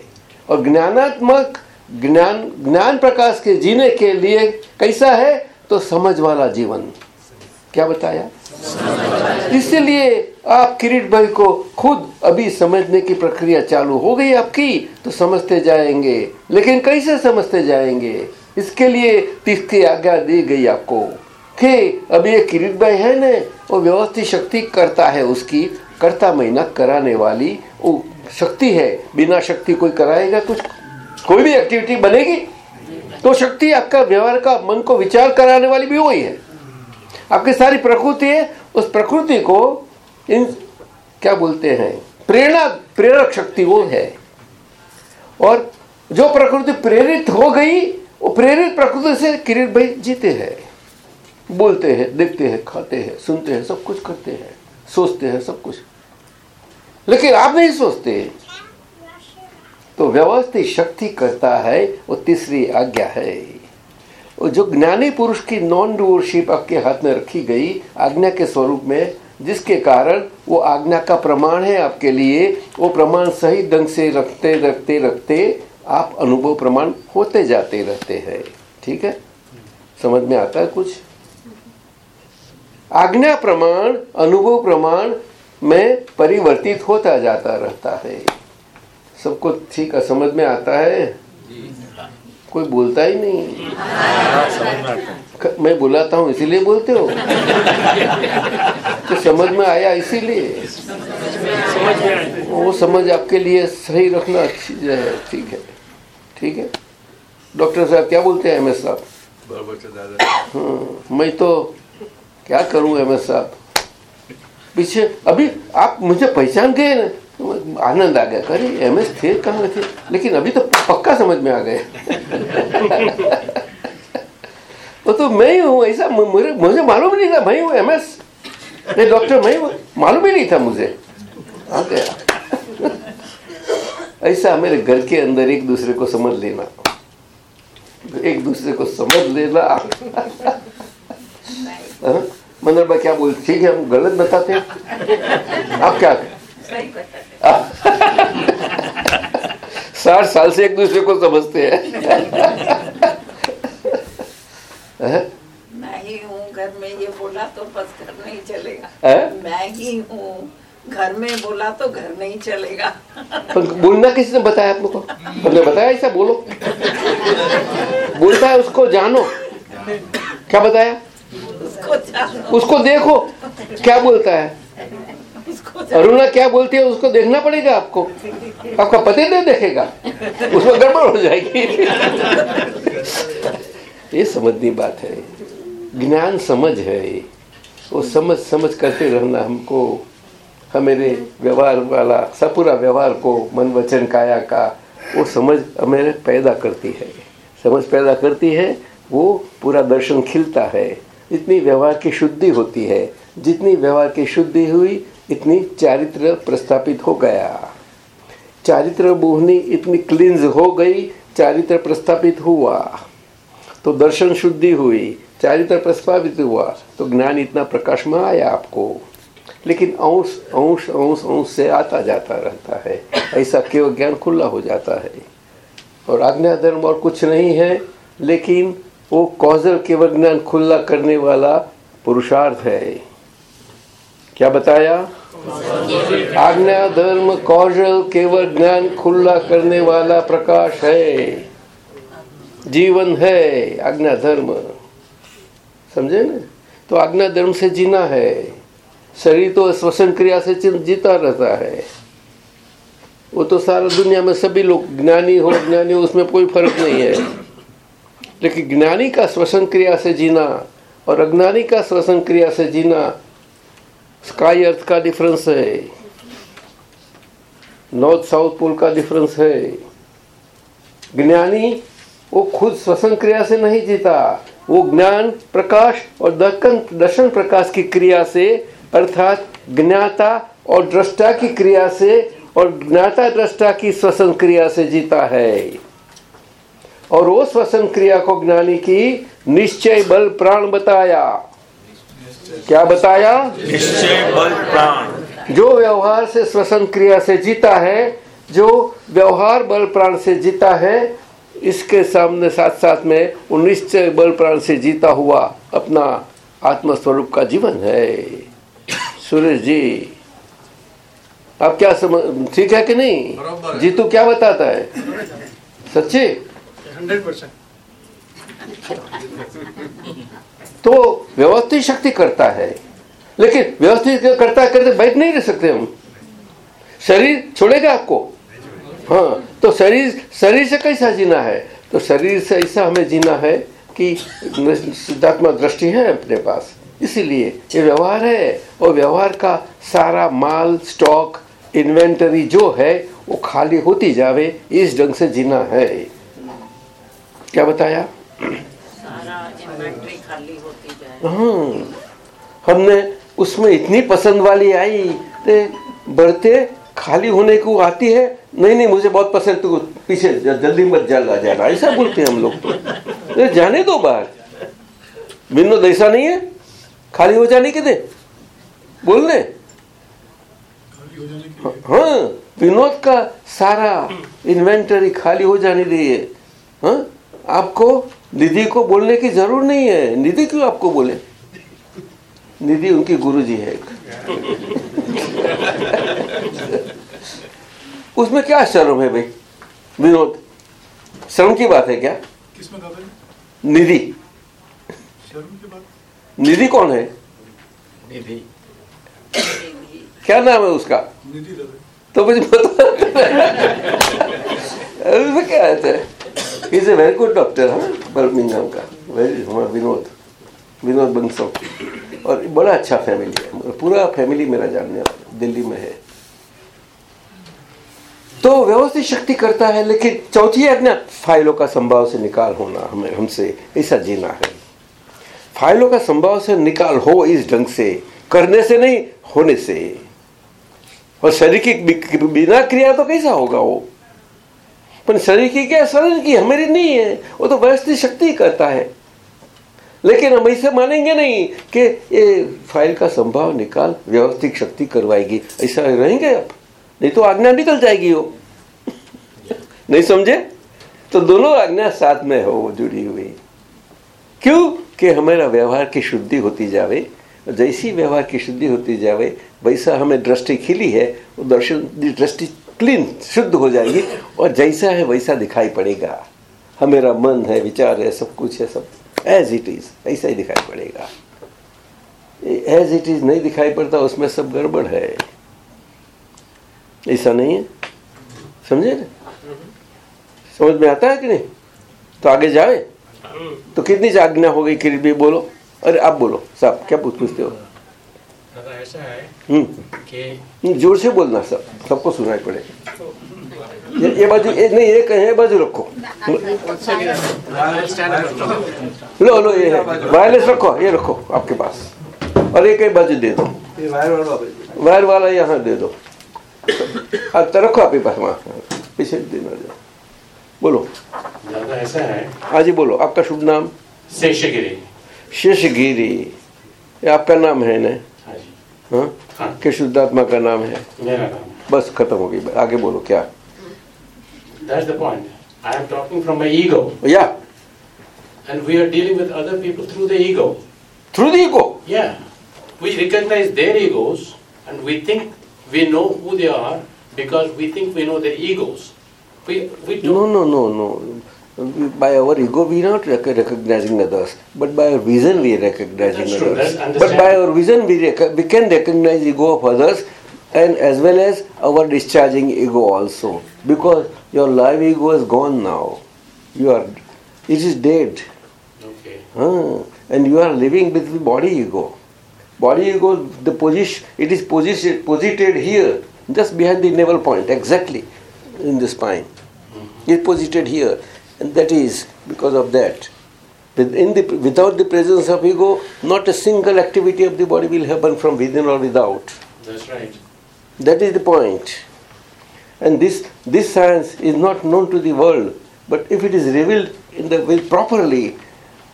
और ज्ञानात्मक ज्ञान ज्ञान प्रकाश के जीने के लिए कैसा है? तो समझ वाला जीवन। क्या बताया? इसलिए आप किरीट भाई को खुद अभी समझने की प्रक्रिया चालू हो गई आपकी तो समझते जाएँगे। लेकिन कैसे समझते जाएँगे? इसके लिए तीस की आज्ञा दी गई आपको। कि अभी ये किरीट भाई है ना वो व्यवस्थित शक्ति करता है उसकी, करता मेहनत कराने वाली, वो शक्ति है। बिना शक्ति कोई कराएगा कुछ, कोई भी एक्टिविटी बनेगी। तो शक्ति आपका व्यवहार का, मन को विचार कराने वाली भी वही है। आपकी सारी प्रकृति है, उस प्रकृति को इन, क्या बोलते हैं, प्रेरणा, प्रेरक शक्ति वो है। और जो प्रकृति प्रेरित हो गई वो प्रेरित प्रकृति से किरीट भाई जीते हैं। बोलते हैं, देखते हैं, खाते हैं, सुनते हैं, सब कुछ करते हैं, सोचते हैं, सब कुछ। लेकिन आप नहीं सोचते। तो व्यवस्थित शक्ति करता है, वो तीसरी आज्ञा है। वो जो ज्ञानी पुरुष की नॉन डूअरशिप आपके हाथ में रखी गई आज्ञा के स्वरूप में, जिसके कारण वो आज्ञा का प्रमाण है आपके लिए, वो प्रमाण सही ढंग से रखते रखते रखते आप अनुभव प्रमाण होते जाते रहते हैं, ठीक है? समझ में आता है कुछ? आज्ञा प्रमाण, अनुभव प्रमाण में परिवर्तित होता जाता रहता है। सबको ठीक है, समझ में आता है? कोई बोलता ही नहीं। मैं बुलाता हूँ, इसीलिए बोलते हो? तो समझ में आया इसीलिए। वो समझ आपके लिए सही रखना अच्छी है, ठीक है। ठीक है? डॉक्टर साहब क्या बोलते हैं एम एस साहब? बराबर से दादा। हाँ, मैं तो क्या करूँ एम एस साहब? पीछे अभी आप मुझे पहचान गए ना तो आनंद आ गया। अरे एम एस थे कहाँ थे? लेकिन अभी तो पक्का समझ में आ गए। वो तो मैं ही हूँ ऐसा मुझे मुझे मालूम नहीं था मैं हूँ एम एस। नहीं डॉक्टर मैं हूँ मालूम ही नहीं था मुझे। आ गया। ऐसा मेरे घर के अंदर एक दूसरे को समझ लेना। एक दूसरे को समझ लेना। हाँ? मनोरमा क्या बोल ठीक है हम गलत बताते हैं? आप क्या? साठ साल से एक दूसरे को समझते हैं। हैं? मैं ही हूँ घर में ये बोला तो बस घर नहीं चलेगा। हैं? मैं ही हूँ। घर में बोला तो घर नहीं चलेगा। पर बोलना किसी ने बताया आप लोग को? हमने बताया ऐसा बोलो। बोलता है उसको जानो। क्या बताया? उसको जानो। उसको देखो क्या बोलता है? अरुणा क्या बोलती है उसको देखना पड़ेगा आपको। आपका पति नहीं देखेगा उसमें गड़बड़ हो जाएगी। ये समझनी बात है। ज्ञान समझ है वो समझ समझ करते रहना हमको हमेरे व्यवहार वाला, सपूरा व्यवहार को मन वचन काया का, वो समझ हमें पैदा करती है। समझ पैदा करती है, वो पूरा दर्शन खिलता है। इतनी व्यवहार की शुद्धि होती है। जितनी व्यवहार की शुद्धि हुई, इतनी चारित्र प्रस्थापित हो गया। चारित्र मोहनी इतनी क्लींज हो गई, चारित्र प्रस्थापित हुआ। तो दर्शन शुद्धि हुई, चारित्र प्रस्थापित हुआ तो ज्ञान इतना प्रकाश में आया आपको। लेकिन अंश अंश अंश अंश से आता जाता रहता है। ऐसा केवल ज्ञान खुला हो जाता है। और आज्ञा धर्म और कुछ नहीं है, लेकिन वो कौजल केवल ज्ञान खुला करने वाला पुरुषार्थ है। क्या बताया? आज्ञा धर्म कौशल केवल ज्ञान खुला करने वाला प्रकाश है। जीवन है आज्ञा धर्म। समझे ना? तो आज्ञा धर्म से जीना है। शरीर तो श्वसन क्रिया से जीता रहता है। वो तो सारा दुनिया में सभी लोग ज्ञानी हो ज्ञानी हो, उसमें कोई फ़र्क नहीं है। लेकिन ज्ञानी का श्वसन क्रिया से जीना और अज्ञानी का श्वसन क्रिया से जीना स्काई अर्थ का डिफरेंस है। नॉर्थ साउथ पोल का डिफरेंस है। ज्ञानी वो खुद श्वसन क्रिया से नहीं जीता, वो ज्ञान प्रकाश और दर्शन प्रकाश की क्रिया से अर्थात ज्ञाता और दृष्टा की क्रिया से और ज्ञाता दृष्टा की श्वसन क्रिया से जीता है। और वो श्वसन क्रिया को ज्ञानी की निश्चय बल प्राण बताया। क्या बताया? निश्चय बल प्राण। जो व्यवहार से श्वसन क्रिया से जीता है जो व्यवहार बल प्राण से जीता है इसके सामने साथ साथ में वो निश्चय बल प्राण से जीता हुआ अपना आत्मस्वरूप का जीवन है। सुरेश जी आप क्या समझ ठीक है कि नहीं? बराबर है। जीतू क्या बताता है? सच्ची? Hundred percent. तो व्यवस्थित शक्ति करता है लेकिन व्यवस्थित करता करते बैठ नहीं रह सकते हम। शरीर छोड़ेगा आपको? हाँ तो शरीर शरीर से कैसा जीना है? तो शरीर से ऐसा हमें जीना है कि सिद्धात्मा दृष्टि है अपने पास। इसीलिए ये व्यवहार है और व्यवहार का सारा माल स्टॉक इन्वेंटरी जो है वो खाली होती जावे इस ढंग से जीना है। क्या बताया? सारा इन्वेंट्री खाली होती जाए। हाँ हमने उसमें इतनी पसंद वाली आई ते बढ़ते खाली होने को आती है। नहीं नहीं मुझे बहुत पसंद तू पीछे जल्दी मत जल जाना। ऐसा बोलते हैं हम लोग तो। जाने दो बाहर। विनोद ऐसा नहीं है? खाली हो जाने के दे। बोलने हाँ विनोद का सारा इन्वेंटरी खाली हो जाने दीजिए हाँ आपको निधि को बोलने की ज़रूर नहीं है। निधि क्यों आपको बोले? निधि उनकी गुरु जी है उसमें क्या शर्म है भाई? विनोद शर्म की बात है क्या? निधि। निधि कौन है? निधि। क्या नाम है उसका? तो मुझे पता क्या है? Is a very good doctor हाँ? बर्मिंगहाम का। वेरी विनोद। विनोद बंसल और बड़ा अच्छा फैमिली है। पूरा फैमिली मेरा जानने वाला दिल्ली में है। तो व्यवस्थित शक्ति करता है लेकिन चौथी आज्ञा फाइलों का संभाव से निकाल होना हमें हमसे ऐसा जीना है। फाइलों का संभाव से निकाल हो इस ढंग से, करने से नहीं, होने से। और शरीर की बिना क्रिया तो कैसा होगा वो? पर शरीर की क्या शरीर की हमारी नहीं है, वो तो व्यवस्थित शक्ति करता है। लेकिन हम ऐसे मानेंगे नहीं कि ये फ़ाइल का संभाव निकाल व्यवस्थित शक्ति करवाएगी। ऐसा रहेंगे आप? नहीं तो आज्ञा निकल जाएगी वो। नहीं समझे? तो दोनों आज्ञा साथ में हो, जुड़ी हुई। क्यों? कि हमारा व्यवहार की शुद्धि होती जावे, जैसी व्यवहार की शुद्धि होती जावे, वैसा हमें दृष्टि खिली है, वो दर्शन, दृष्टि क्लीन, शुद्ध हो जाएगी, और जैसा है वैसा दिखाई पड़ेगा। हमेरा मन है, विचार है, सब कुछ है, सब एज इट इज़ ऐसा ही दिखाई पड़ेगा। एज इट इज़ नहीं दिखाई पड़ता, उसमें सब गड़बड़ है। ऐसा नहीं है? समझे? ना समझ में आता है कि नहीं? तो आगे जाए तो कितनी आज्ञा हो गई किरीट भी? बोलो। अरे आप बोलो। साहब क्या पूछ पूछते हो ऐसा है हम्म। कि ज़ोर से बोलना सब सबको सुनाई पड़े। ये, ये बाजू ये नहीं ये कहीं बाजू रखो। लो लो ये है। वायरलेस रखो ये रखो आपके पास। और एक एक बाजू दे दो। वायर वाला यहाँ दे दो। अब तो रखो आपके पास वहाँ। पीछे देना। दो बोलो। ऐसा है। हाँ जी बोलो। आपका शुभ नाम? शेषगिरी। शेषगिरी। आपका नाम है ना? हाँ? हाँ? शुद्धात्मा का नाम है? मेरा नाम बस खत्म हो गई। आगे बोलो क्या? Ego through the ego through the end we think we know who they are because we think we know their egos we we No, no, no, no. By our ego, we are not rec- recognizing others, but by our vision, we are recognizing That's true, others. But by our vision, we, rec- we can recognize ego of others, and as well as our discharging ego also, because your live ego is gone now. You are, it is dead, okay huh? and you are living with the body ego. Body ego, the position, it is position, posited here, just behind the navel point, exactly in the spine. It's posited here, and that is because of that. Within the, without the presence of ego, not a single activity of the body will happen from within or without. that's right That is the point. And this, this science is not known to the world, but if it is revealed in the way properly,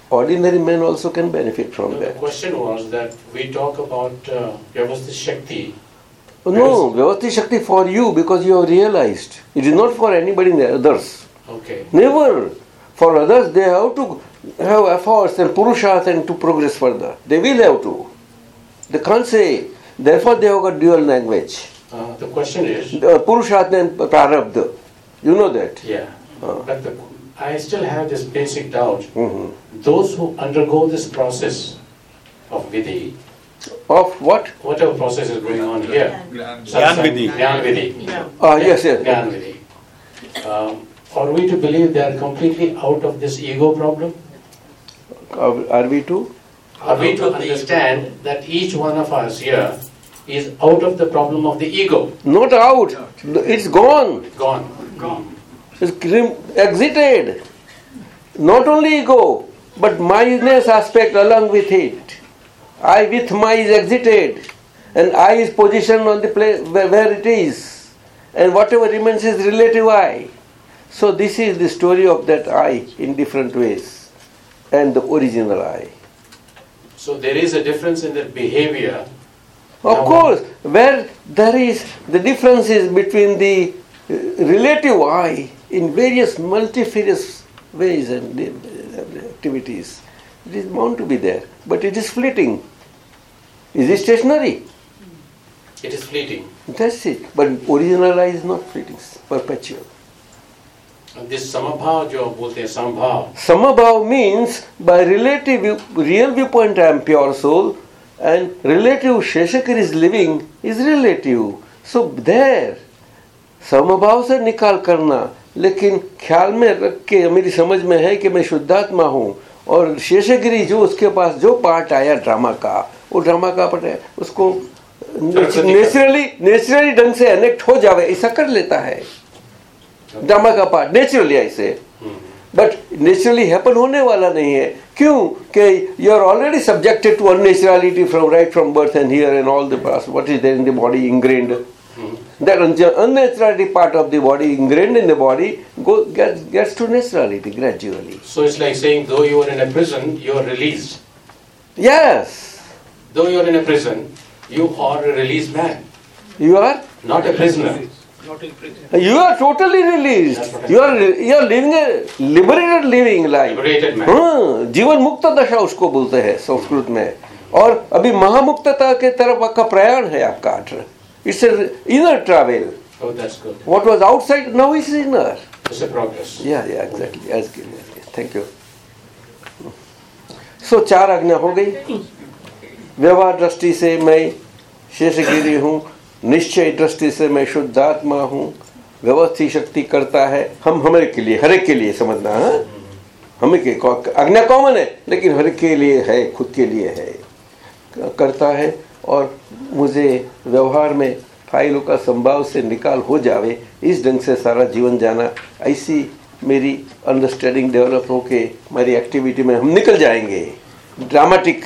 ordinary men also can benefit from No, the question was that we talk about uh, Vyavastha Shakti. No, Vyavasti Shakti for you because you have realized. It is not for anybody the others. Okay. Never. For others, they have to have efforts and purusharth and to progress further. They will have to. They can't say. Therefore, they have got dual language. Uh, the question is, Uh, Purusharth and prarabdha. You know that. yeah, Uh. but the, I still have this basic doubt. Mhm. Those who undergo this process of vidhi, Of what? whatever process is going on here, Gyan satsang, vidhi. Gyan Ah, yes, yes. Gyan. Um, are we to believe they are completely out of this ego problem? Are are we to? Are we to understand that each one of us here is out of the problem of the ego? Not out. It's gone. Gone. Gone. It's crim- exited. Not only ego, but myness aspect along with it. I with my is exited, and I is positioned on the place where, it is, and whatever remains is relative I. So this is the story of that I in different ways, and the original I. So there is a difference in their behavior. Of course, where there is the difference is between the uh, relative I in various multifarious ways and uh, activities, it is bound to be there, but it is fleeting. Is it stationary? It is fleeting. That's it. But original I is not fleeting, it's perpetual. This samabhav जो बोलते हैं समभाव Samabhav means by relative, view- real viewpoint I am pure soul, and relative Sheshakir is living is relative. So there, समभाव से निकाल करना लेकिन ख्याल में रख के मेरी समझ में है कि मैं शुद्धात्मा हूँ और शेषगिरी जो उसके पास जो पार्ट आया ड्रामा का वो ड्रामा का पार्ट है उसको नेचुरली नेचुरली ढंग से अनेक्ट हो जावे ऐसा कर लेता है। ड्रामा का पार्ट नेचुरली ऐसे बट नेचुरली हैपन होने वाला नहीं है। क्यों? कि you are already subjected to unnaturality from right from birth and here and all the past what is there in the body ingrained that unnaturality part of the body ingrained in the body go, gets, gets to naturality gradually. So it's like saying though you are in a prison, you are released. Yes, Though you are in a prison, you are a released man, you are not a prisoner. Not in prison. you are totally released. You are you are living a liberated living life. Liberated man. हाँ, जीवन मुक्त दशा उसको बोलते हैं संस्कृत में और अभी महामुक्तता के तरफ़ आपका प्रयाण है आपका it's inner travel Oh, that's good. What was outside now is inner It's a progress. Yeah, yeah, exactly. As given. Thank you. So चार आज्ञा हो गई व्यवहार दृष्टि से मैं शेषगिरी हूँ निश्चय दृष्टि से मैं शुद्धात्मा हूँ व्यवस्थित शक्ति करता है हम हमारे के लिए हर एक के लिए समझना हाँ हमें के आज्ञा कॉमन है लेकिन हर के लिए है खुद के लिए है करता है और मुझे व्यवहार में फाइलों का संभाव से निकाल हो जावे, इस ढंग से सारा जीवन जाना, ऐसी मेरी अंडरस्टैंडिंग डेवलप होके मेरी एक्टिविटी में हम निकल जाएँगे। ड्रामेटिक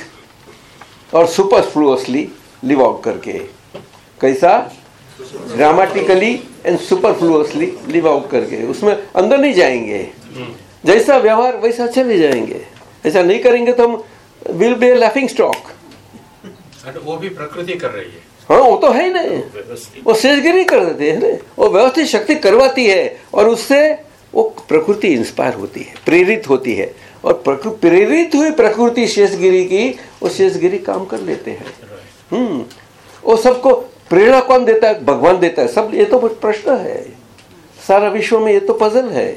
और सुपरफ्लुअसली लिव आउट करके। कैसा? Dramatically and superfluously live out करके। उसमें अंदर नहीं जाएँगे। जैसा व्यवहार, वैसा चले जाएँगे। ऐसा नहीं करेंगे तो हम विल बी लाफिंग स्टॉक वो भी प्रकृति कर रही है। हाँ वो तो है ही नहीं। वो शेषगिरी कर देते हैं ना? वो व्यवस्थित शक्ति करवाती है और उससे वो प्रकृति इंस्पायर होती है प्रेरित होती है। और प्रेरित हुई प्रकृति शेषगिरी की वो शेषगिरी काम कर लेते हैं। हम्म। वो सबको प्रेरणा कौन देता है? भगवान देता है। सब ये तो प्रश्न है। सारा विश्व में ये तो पजल है।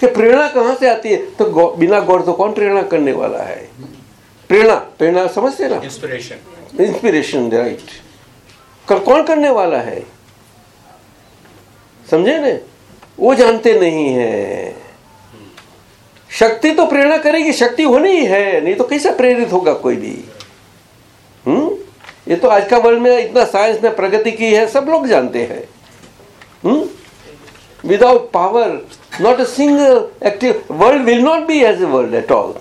कि प्रेरणा कहाँ से आती है? तो गौ- बिना गौर तो कौन प्रेरणा करने वाला है? प्रेरणा प्रेरणा समझते ना? इंस्पिरेशन इंस्पिरेशन राइट कौन करने वाला है? समझे ने? वो जानते नहीं है। शक्ति तो प्रेरणा करेगी, शक्ति होनी ही है, नहीं तो कैसे प्रेरित होगा कोई भी? हम्म? ये तो आज का वर्ल्ड में इतना साइंस ने प्रगति की है, सब लोग जानते हैं। हम्म? Without power not a single active world will not be as a world at all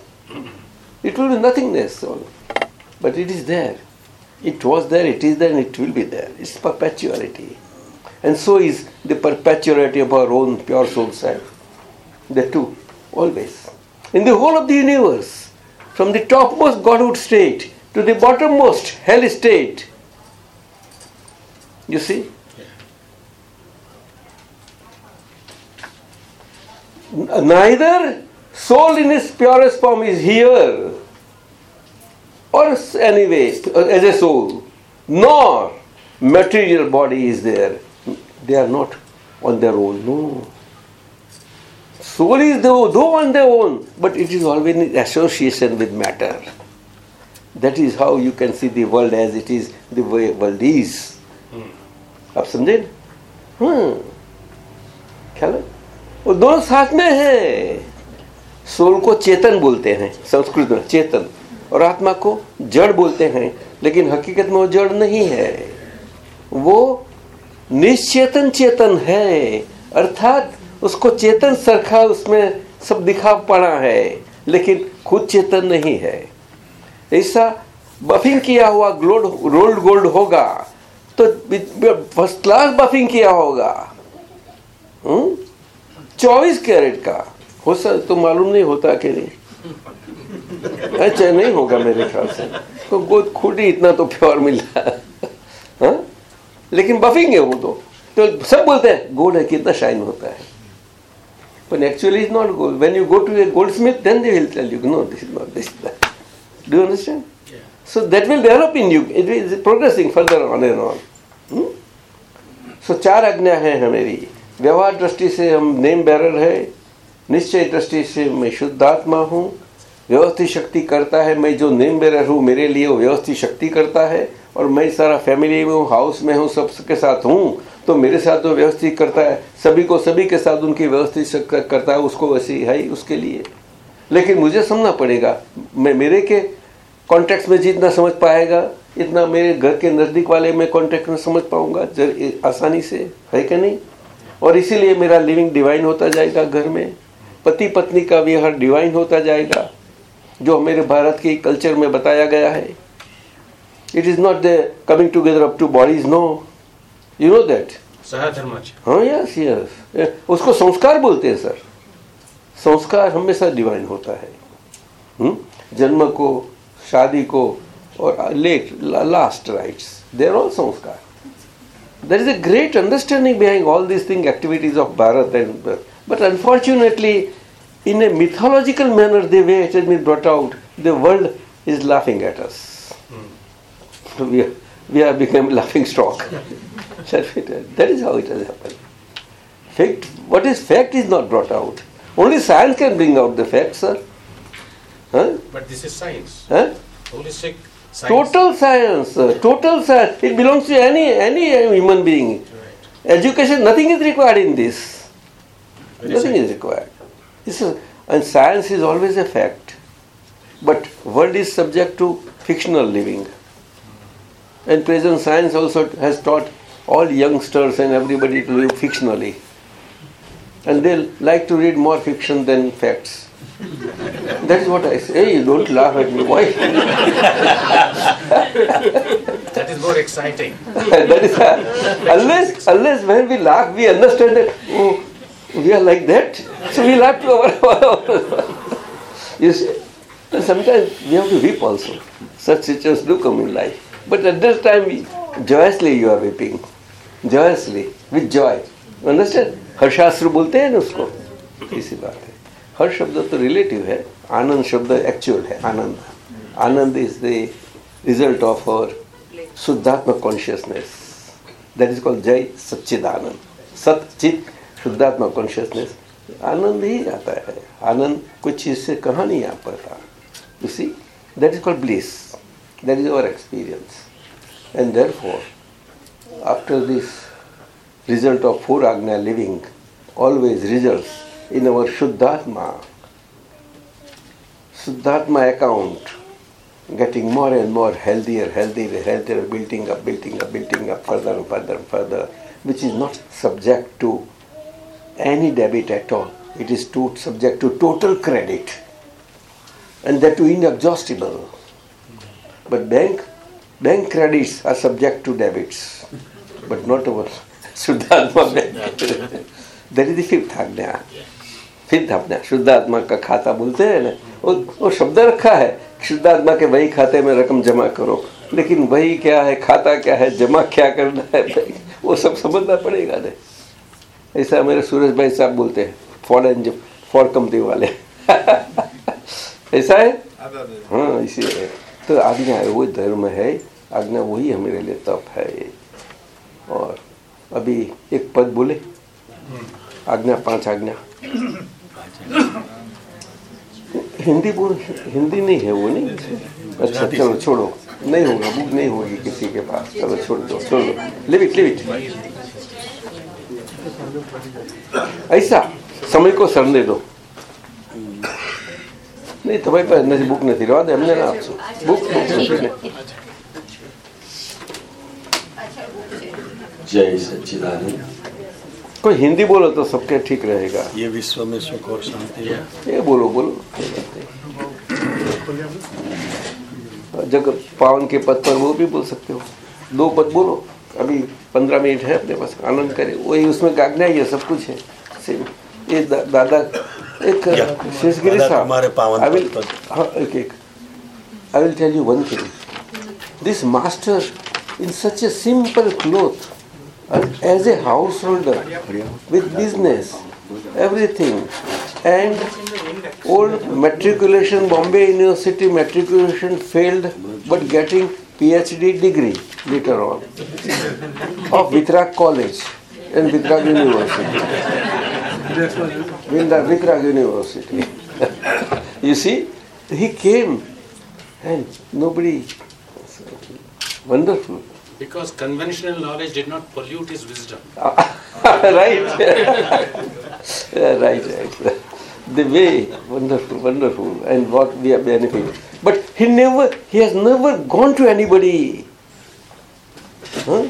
it will be nothingness all. but it is there. It was there it is there and it will be there. It's perpetuality and so is the perpetuality of our own pure soul self. The two always. In the whole of the universe from the topmost godhood state to the bottommost hell state you see? Neither soul in its purest form is here or s- anyway as a soul nor material body is there they are not on their own no soul is though, though on their own but it is always in association with matter that is how you can see the world as it is the way world is आप समझे हम्म ख्याल है वो दोनों साथ में है soul को चेतन बोलते हैं संस्कृत में चेतन और आत्मा को जड़ बोलते हैं, लेकिन हकीकत में वो जड़ नहीं है। वो निश्चेतन चेतन है, अर्थात उसको चेतन सरखा उसमें सब दिखा पड़ा है, लेकिन खुद चेतन नहीं है। ऐसा बफिंग किया हुआ ग्लोड रोल्ड गोल्ड होगा तो फ़र्स्ट क्लास बफिंग किया होगा। हम्म? चौबीस कैरेट का। हो सर तो मालूम नहीं होता कि नहीं। अच्छा नहीं होगा मेरे ख्याल से। तो गोद खुद इतना तो प्योर मिला हाँ। लेकिन बफिंग है वो तो। तो सब बोलते हैं गोल्ड है कितना शाइन होता है? पर actually is not gold when you go to a goldsmith then they will tell you no this is not this do understand so that will develop in you it is progressing further on and on so चार आज्ञा है हमारी। व्यवहार दृष्टि से हम name bearer है। निश्चय दृष्टि से मैं शुद्ध आत्मा हूँ। व्यवस्थित शक्ति करता है, मैं जो नेम बेरर हूँ, मेरे लिए व्यवस्थित शक्ति करता है और मैं सारा फैमिली में हूँ हाउस में हूँ सबके साथ हूँ तो मेरे साथ जो व्यवस्थित करता है, सभी को सभी के साथ उनकी व्यवस्थित करता है, उसको वैसे है उसके लिए। लेकिन मुझे समझना पड़ेगा, मैं, मेरे के कॉन्टेक्ट में जितना समझ पाएगा, इतना मेरे घर के नज़दीक वाले मैं कॉन्टेक्ट में समझ पाऊँगा आसानी से, है कि नहीं? और इसीलिए मेरा लिविंग डिवाइन होता जाएगा घर में पति पत्नी का व्यवहार डिवाइन होता जाएगा। जो मेरे भारत के कल्चर में बताया गया है। It is not the coming together of two bodies no you know that हाँ यस यस उसको संस्कार बोलते हैं सर संस्कार हमेशा डिवाइन होता है। हम्म? जन्म को शादी को और late last rites there all sanskar. There is a great understanding behind all these thing activities of Bharat and but unfortunately in a mythological manner the way it has been brought out the world is laughing at us so we are, we are become laughing stock that is how it has happened fact what is fact is not brought out only science can bring out the facts sir huh? But this is science. Huh? Holistic science. Total science, sir. total science. It belongs to any any human being. Right. Education, nothing is required in this. Very nothing is required. This is, and science is always a fact. But world is subject to fictional living. And present science also has taught all youngsters and everybody to live fictionally. And they like to read more fiction than facts. That is what I say. Hey, you don't laugh at me. Why? That is more exciting. that is unless unless when we laugh we understand that oh we are like that so we laugh to our you see and sometimes we have to weep also such situations do come in life but at this time joyously you are weeping joyously with joy understand हर्षाश्रु बोलते हैं ना उसको इसी बात है हर्ष शब्द तो रिलेटिव है आनंद शब्द एक्चुअल है आनंद आनंद is the result of our शुद्धात्मक consciousness that is called जय सच्चिदानंद सचित शुद्धात्मक कॉन्शियसनेस आनंद ही आता है आनंद कुछ चीज़ से कहाँ नहीं आ पाता you see that is called bliss that is our experience and therefore after this result of four agna living always results in our Shuddhatma. Shuddhatma account getting more and more healthier, healthier, healthier, building up, building up, building up further and further and further, which is not subject to any debit at all. It is to, subject to total credit and that too inexhaustible. But bank, bank credits are subject to debits, but not our शुद्धात्मा में that is the fifth agna fifth agna शुद्धात्मा का खाता बोलते हैं ना वो वो शब्द रखा है शुद्धात्मा के वही खाते में रकम जमा करो लेकिन वही क्या है खाता क्या है जमा क्या करना है वो सब समझना पड़ेगा ना ऐसा मेरे सूरज भाई साहब बोलते हैं फॉर एंड फॉर कंपनी वाले. ऐसा है? हाँ इसीलिए तो आज्ञा है वो धर्म है आज्ञा वही हमारे लिए तप है। और अभी एक पद बोले। आज्ञा पाँच आज्ञा। हिंदी बोल हिंदी नहीं है वो नहीं? अच्छा चलो छोड़ो। नहीं होगा बुक नहीं होगी किसी के पास। चलो छोड़ दो छोड़ दो। लिव इट लिव इट ऐसा समय को सरने दो નહીં તમારી પાસે નથી બુક નથી રહેવા દે અમને ના આપશો બુક બુક નથી ને जय सच्चिदानंद कोई हिंदी बोलो तो सबके ठीक रहेगा ये विश्व में सुख और शांति है ये बोलो बोलो जगत पावन के पद पर वो भी बोल सकते हो दो पद बोलो अभी पंद्रह मिनट है अपने पास आनंद करे। वही उसमें आज्ञा ही है सब कुछ है। सिर्फ़ ये दा, दादा एक शेषगिरी साहब। पद हाँ एक एक। I will tell you one thing this master in such a simple cloth as a householder with business, everything. And old matriculation, Bombay University matriculation failed, but getting PhD degree later on of Vitrak College. and Vitrag University. Vinda- Vitrag University. you see, he came and nobody. Wonderful. Because conventional knowledge did not pollute his wisdom. right. Right, right. The way, wonderful, wonderful, and what we are benefiting. But he never, he has never gone to anybody. Huh?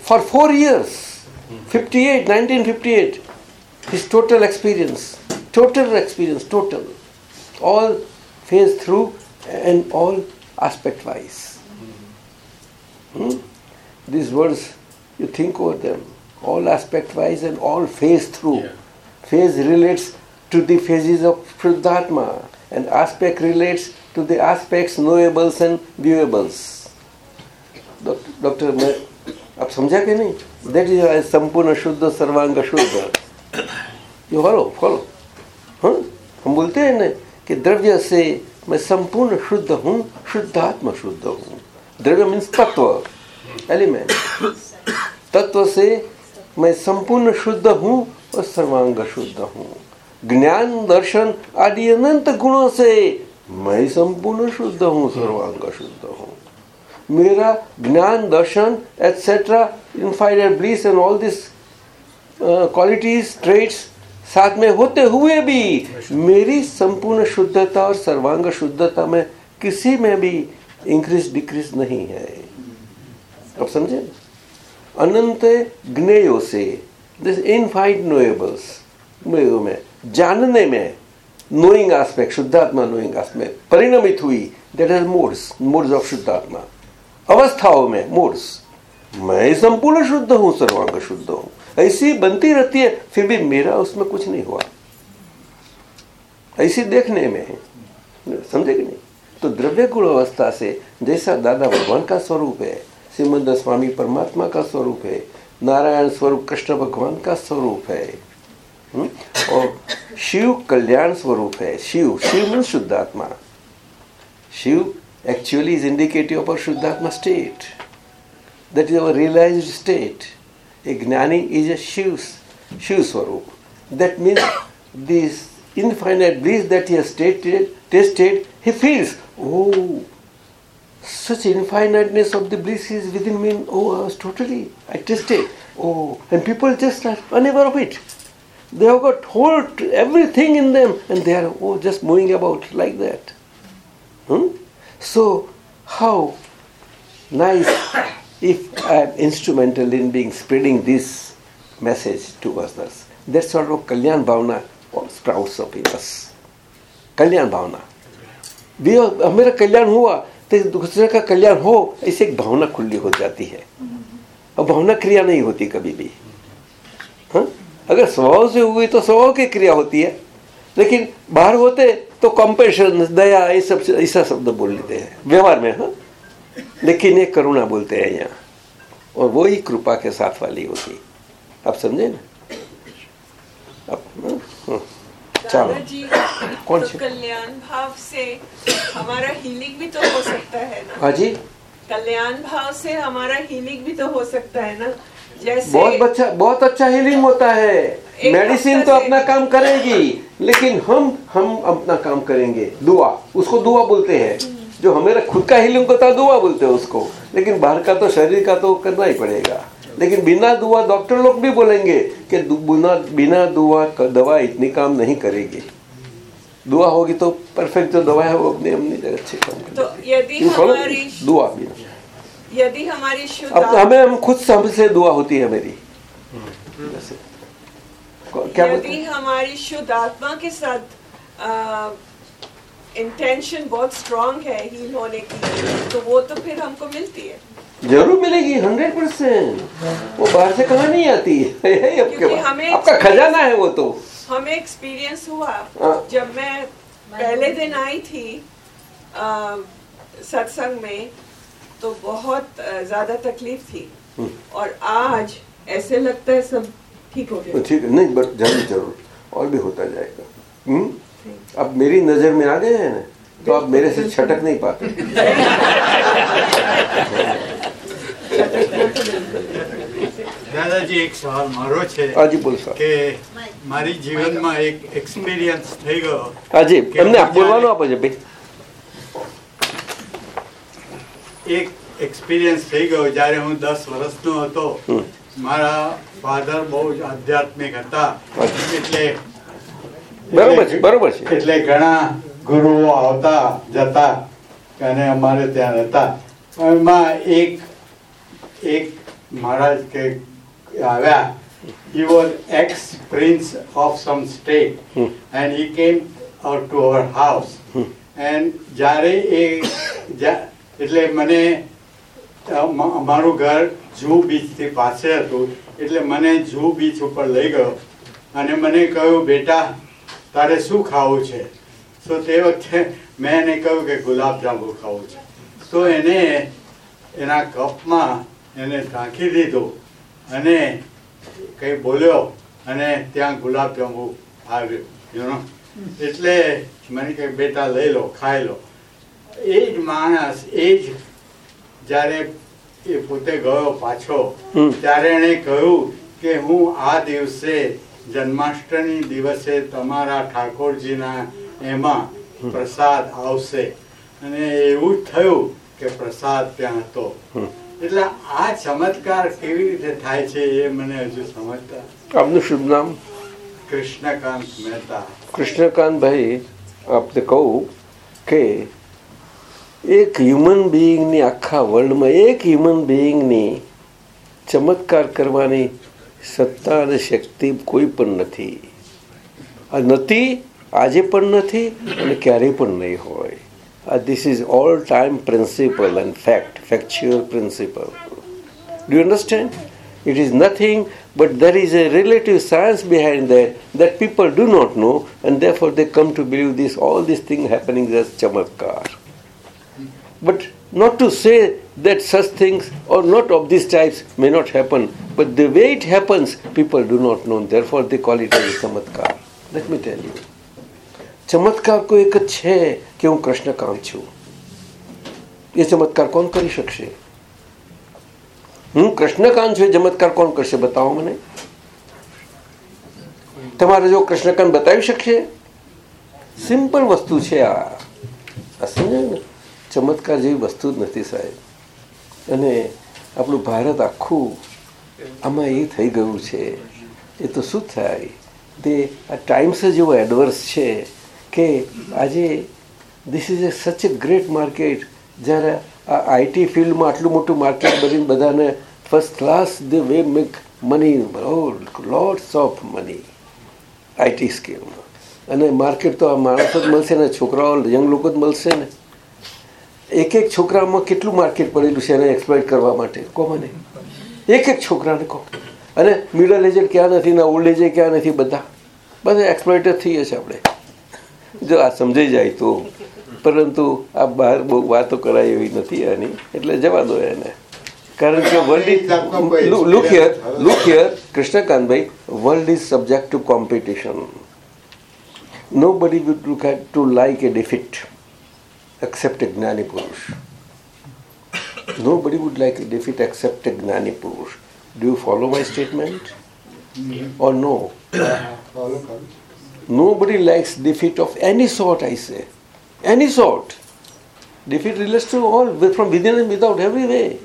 For four years, 58, 1958, his total experience, total experience, total, all phase through and all aspect wise. Hmm? These words, you think over them, all aspect wise and all phase through. Yeah. Phase relates to the phases of Shuddhatma, and aspect relates to the aspects knowables and viewables. Doctor आप समझा कि नहीं? That is संपूर्ण शुद्ध सर्वांग शुद्ध। You follow follow हाँ? हम बोलते हैं ना कि द्रव्य से मैं संपूर्ण शुद्ध हूँ शुद्धात्म शुद्ध हूँ। द्रव्य मीन्स तत्व एलिमेंट तत्व से मैं संपूर्ण शुद्ध हूँ और सर्वांग शुद्ध हूँ। ज्ञान दर्शन आदि अनंत गुणों से मैं संपूर्ण शुद्ध हूँ, सर्वांग शुद्ध हूँ। मेरा ज्ञान, दर्शन etcetera infinite bliss and all this qualities traits साथ में होते हुए भी मेरी संपूर्ण शुद्धता और सर्वांग शुद्धता में किसी में भी इंक्रीज डिक्रीज नहीं है। अब समझे? अनंत ज्ञेयों से दिस इनफाइट नोएबल्स में जानने में नोइंग एस्पेक्ट शुद्धात्मा नोइंग एस्पेक्ट परिणमित हुई that is modes modes of शुद्धात्मा। अवस्थाओं में मोड्स मैं संपूर्ण शुद्ध हूँ, सर्वांग शुद्ध हूँ। ऐसी बनती रहती है, फिर भी मेरा उसमें कुछ नहीं हुआ। ऐसी देखने में, समझे कि नहीं? तो द्रव्य गुण अवस्था से, जैसा दादा भगवान का स्वरूप है, श्रीमंद स्वामी परमात्मा का स्वरूप है, नारायण स्वरूप कृष्ण भगवान का स्वरूप है? और शिव कल्याण स्वरूप है शिव शिव मीन्स शुद्धात्मा Shiv actually is indicative of our Shuddhatma state. That is our realized state. A Gnani is a Shiv, Shiv Swarup. That means this infinite bliss that he has stated, tasted, he feels, oh, such infiniteness of the bliss is within me. Oh, I was totally, I tasted. Oh, and people just are unaware of it. They have got whole everything in them, and they are oh just moving about like that. Hmm? So, how nice if I am instrumental in being spreading this message to others. That sort of Kalyan Bhavana sprouts up in us. कल्याण भावना भी मेरा कल्याण हुआ तो दूसरे का कल्याण हो ऐसे एक भावना खुली हो जाती है अब भावना क्रिया नहीं होती कभी भी हाँ? अगर स्वभाव से हुई तो स्वभाव की क्रिया होती है। लेकिन बाहर होते तो कॉम्पेशन दया ये सब ऐसा शब्द बोल लेते हैं। व्यवहार में हाँ। लेकिन ये करुणा बोलते हैं यहाँ। और वो ही कृपा के साथ वाली होती। आप समझे ना? अब हाँ, हाँ, चलो। कौन तो सी? कल्याण भाव से हमारा हीलिंग भी तो हो सकता है ना? हाँ जी। कल्याण भाव से हमारा हीलिंग भी तो हो सकता है ना? जैसे बहुत अच्छा बहुत अच्छा हीलिंग होता है। मेडिसिन तो अपना काम करेगी लेकिन हम हम अपना काम करेंगे। दुआ उसको दुआ बोलते हैं। जो हमें खुद का हीलिंग होता है दुआ बोलते हैं उसको। लेकिन बाहर का तो शरीर का तो करना ही पड़ेगा। लेकिन बिना दुआ डॉक्टर लोग भी बोलेंगे कि बिना बिना दुआ का दवा इतनी काम नहीं करेगी। दुआ होगी तो परफेक्ट जो दवा है वो अपने अपनी जगह अच्छे काम तो करेगी। यदि हमारी दुआ बिना। यदि हमारी शुद्ध अब हमें हम खुद से हमसे दुआ होती है मेरी। क्या यदि हमारी शुद्ध आत्मा के साथ इंटेंशन बहुत स्ट्रांग है हील होने की तो वो तो फिर हमको मिलती है। ज़रूर मिलेगी हंड्रेड परसेंट वो बाहर से कहा नहीं आती? है आपके हमें आपका खजाना है वो तो। हमें एक्सपीरियंस हुआ। हाँ। जब मैं पहले दिन आई थी सत्संग में तो बहुत अ, ज्यादा तकलीफ थी हम्म। और आज ऐसे लगता है सब ठीक हो तो गया ठीक है नहीं बट जरूर जरूर और भी होता जाएगा हम्म? अब मेरी नजर में आ गए हैं ना तो आप मेरे से छटक नहीं पाते દાદાજી એક સવાલ મારો છે હાજી બોલ સર કે મારી જીવનમાં એક એક્સપિરિયન્સ થઈ ગયો હાજી એમને આપ બોલવાનું આપો છે ભાઈ એક એક્સપિરિયન્સ થઈ ગયો જ્યારે હું દસ વર્ષનો હતો. મારા ફાધર બહુ જ આધ્યાત્મિક હતા. એટલે બરોબર છે બરોબર છે. એટલે ઘણા ગુરુઓ આવતા જતા અને અમારે ત્યાં હતા એમાં એક એક મહારાજ કે આવ્યા. He was ex prince of some state Hmm. and he came out to our house. and જ્યારે એ જા- એટલે મને મારું અમારું ઘર જૂ બીચથી પાસે હતું એટલે મને જૂ બીચ ઉપર લઈ ગયો અને મને કહ્યું બેટા તારે શું ખાવું છે? તો તે વખતે મેં એને કહ્યું કે ગુલાબજાંબુ ખાવું છે. તો એને એના કપમાં એને ઢાંકી દીધું અને કંઈ બોલ્યો અને ત્યાં ગુલાબજાંબુ આવ્યું એટલે મને કહે બેટા લઈ લો ખાઈ લો. એ જ માણસ એ જ જ્યારે એ પોતે ગયો પાછો ત્યારે એણે કહ્યું કે હું આ દિવસે જન્માષ્ટમી દિવસે તમારા ઠાકોરજીના એમાં પ્રસાદ આવશે. અને એવું જ થયું કે પ્રસાદ ત્યાં હતો. એટલે આ ચમત્કાર કેવી રીતે થાય છે એ મને હજુ સમજતા આપનું શુભ નામ? કૃષ્ણકાંત મહેતા. કૃષ્ણકાંતભાઈ આપને કહું કે એક હ્યુમન બિઈંગની આખા વર્લ્ડમાં એક હ્યુમન બિઈંગની ચમત્કાર કરવાની સત્તા અને શક્તિ કોઈ પણ નથી આ નથી આજે પણ નથી અને ક્યારેય પણ નહીં હોય આ this is all time principle and fact factual principle Do you understand? It is nothing but there is a relative science behind that that people do not know and therefore they come to believe this all these things happening as chamatkar. But not to say that such things or not of these types may not happen, but the way it happens, people do not know. Therefore, they call it as chamatkar. Let me tell you. ચમત્કાર કોઈ એક જ છે કે હું કૃષ્ણકાંત છું એ ચમત્કાર કોણ કરી શકશે હું કૃષ્ણકાંત છું એ ચમત્કાર કોણ કરશે બતાવો મને તમારે જો કૃષ્ણકાંત બતાવી શકશે સિમ્પલ વસ્તુ છે આ આ સમજાય ને ચમત્કાર જેવી વસ્તુ જ નથી સાહેબ. અને આપણું ભારત આખું આમાં એ થઈ ગયું છે. એ તો શું થાય? તે આ ટાઈમ્સ જ એવો એડવર્સ છે કે આજે ધીસ ઇઝ એ સચ એ ગ્રેટ માર્કેટ જ્યારે આ આઈટી ફિલ્ડમાં આટલું મોટું માર્કેટ બનીને બધાને first class they we make money lots of money IT સ્કીમમાં અને માર્કેટ તો આ માણસ જ મળશે ને, છોકરાઓ યંગ લોકો જ મળશે ને. એક એક છોકરામાં કેટલું માર્કેટ પડેલું છે એને એક્સપ્લોઇટ કરવા માટે? કહો મને. એક એક છોકરાને કહો. અને મિડલ એજેડ ક્યાં નથી ને ઓલ્ડ એજે ક્યાં નથી બધા. બધા એક્સપ્લોઇટ જ થઈએ છીએ આપણે. જો આ સમજાઈ જાય તો. પરંતુ આ બહાર બહુ વાતો કરાય એવી નથી એની એટલે જવા દો એને. કારણ કે world is look here look here Krishnakantbhai world is subject to competition nobody would to like a defeat. except a Gnani Purush. Nobody would like to defeat except a Gnani Purush. Do you follow my statement? Mm-hmm. Or no? Nobody likes defeat of any sort, I say. Any sort. Defeat relates to all, from within and without, every way.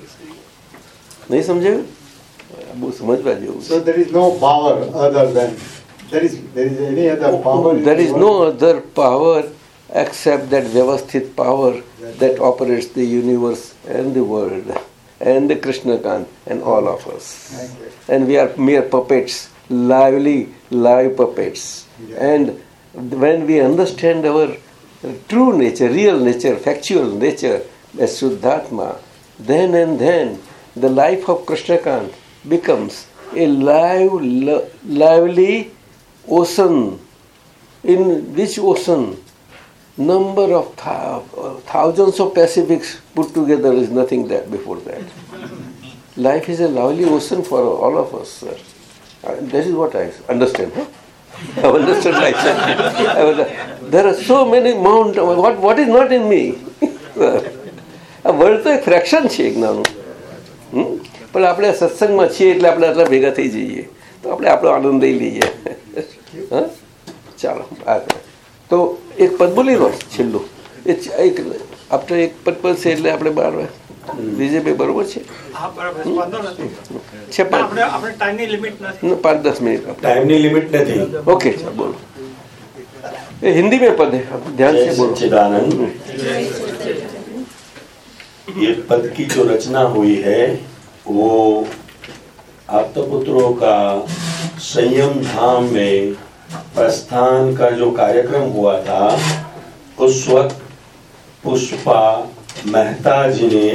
नहीं समझे वो समझ पा जाओ so there is no power other than there is there is any other power there is no other power except that Vyavasthit power that operates the universe and the world and the Krishnakant and all of us. And we are mere puppets, lively, live puppets. And when we understand our true nature, real nature, factual nature as Shuddhatma, then and then the life of Krishnakant becomes a live, li- lively ocean. In which ocean? Number of thou- thousands of Pacifics put together is nothing there before that. Life is a lovely ocean for all of us, sir. Uh, That is what I understand. Huh? I understood myself. I was, there are so many mountains. What, what is not in me? આ world તો એક fraction છે એક નાનું હમ? પણ આપણે સત્સંગમાં છીએ એટલે આપણે આટલા ભેગા થઈ જઈએ તો આપણે આપણો આનંદ લઈ લઈએ હા ચાલો આગળ તો એક પદ બોલી લો છેલ્લું એ ચ- એક આપણે એક પદ પદ છે એટલે આપણે બાર બીજે બે બરોબર છે હા બરાબર છે. વાંધો નથી છે ના, પાંચ આપણે આપણે ટાઈમની લિમિટ નથી પાંચ દસ मिनट का टाइम की लिमिट नहीं ओके अच्छा बोलो ये हिंदी में पद है आप ध्यान जय से बोलो सच्चिदानंद ये पद की जो रचना हुई है वो आप्तपुत्रों का संयम धाम में प्रस्थान का जो कार्यक्रम हुआ था, उस वक्त पुष्पा मेहता जी ने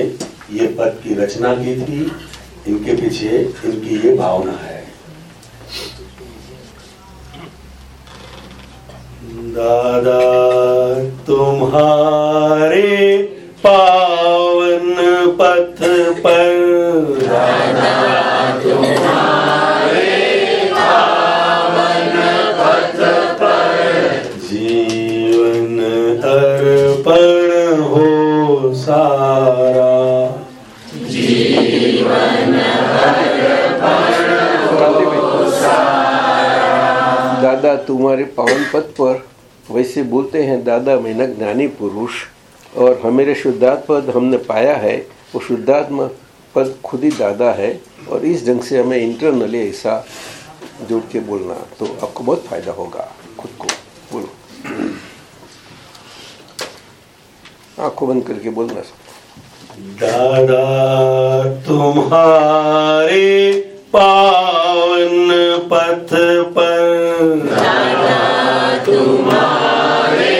ये पद की रचना की थी। इनके पीछे इनकी ये भावना है। दादा, तुम्हारे पावन पथ पर जीवन दादा, तुम्हारे पावन पद पर वैसे बोलते हैं, दादा, मैं न ज्ञानी पुरुष और हमारे शुद्धात्म पद हमने पाया है। वो शुद्धात्म पद खुद ही दादा है और इस ढंग से हमें इंटरनली ऐसा जोड़ के बोलना तो आपको बहुत फ़ायदा होगा, खुद को। बोलो। आँखों बंद करके बोलना सब। दादा, तुम्हारे पावन पथ पर तुम्हारे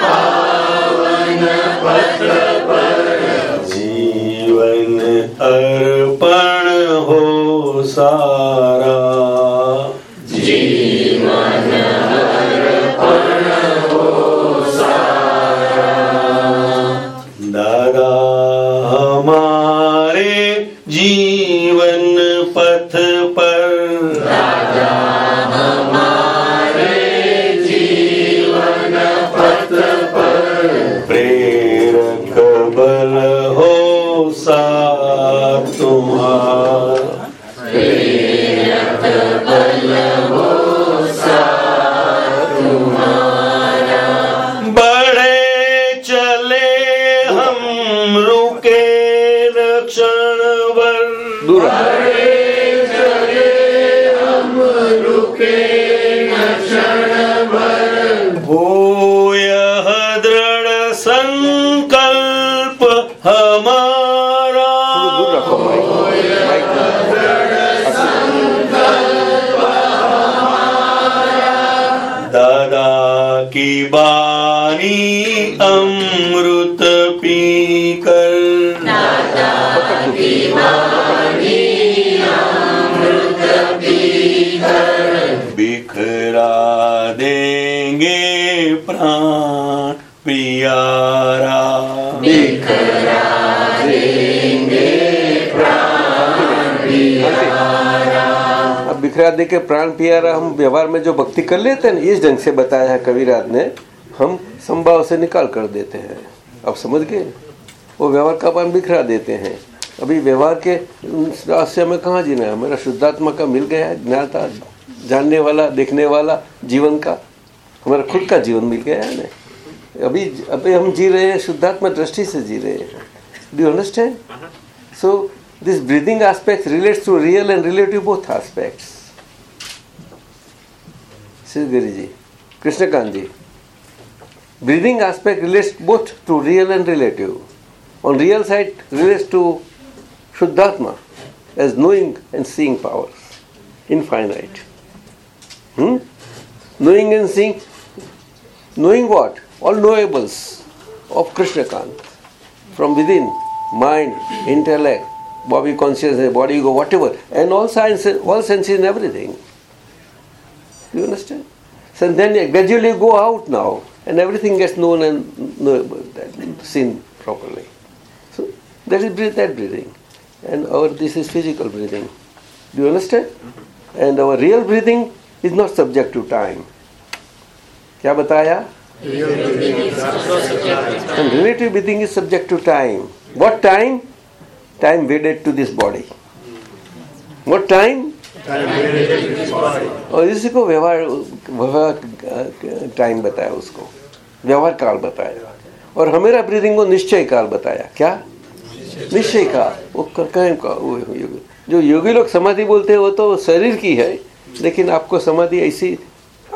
पावन पथ पर। जीवन अर्पण हो सा के प्राण प्यारा हम व्यवहार में जो भक्ति कर लेते हैं इस ढंग से बताया है कविराज ने हम संभाव से निकाल कर देते हैं। अब समझ गए? वो व्यवहार का अपन बिखरा देते हैं। अभी व्यवहार के उस रास्ते में कहाँ जीना है? मेरा शुद्धात्मा का मिल गया है ज्ञाता जानने वाला देखने वाला जीवन का हमारा खुद का जीवन मिल गया है ना? अभी अभी हम जी रहे हैं शुद्धात्मा दृष्टि से जी रहे हैं। Do understand so this breathing aspect relates to real and relative both aspects. Sridhari ji, Krishnakant ji. Breathing aspect relates both to real and relative. On real side relates to Shuddhatma as knowing and seeing powers, infinite. Hmm? Knowing and seeing, knowing what? All knowables of Krishna Krishnakant from within mind, intellect, body consciousness, body ego, whatever, and all sciences, all senses and everything. You understand? So then you gradually go out now, and everything gets known and knowable, that- seen properly. So that is breath, that breathing, and our this is physical breathing. Do you understand? And our real breathing is not subject to time. क्या बताया? And relative breathing is subject to time. What time? Time wedded to this body. what time और इसी को व्यवहार व्यवहार time बताया उसको। व्यवहार काल बताया। और हमेरा ब्रीदिंग को निश्चय काल बताया। क्या? निश्चय काल। वो कर्कम का, वो योग, जो योगी लोग समाधि बोलते हैं, वो तो शरीर की है, लेकिन आपको समाधि ऐसी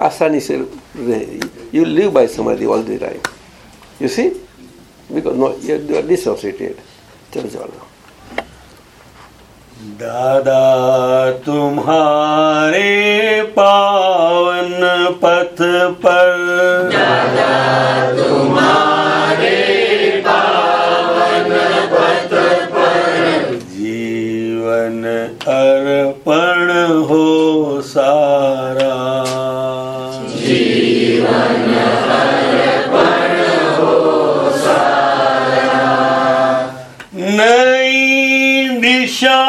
आसानी से you live by samadhi all the time you see because no you are dissociated चलो चलो। दादा तुम्हारे पावन पथ पर। दादा तुम्हारे पावन पथ पर। जीवन अर्पण हो सारा। जीवन अर्पण हो सारा। नई दिशाए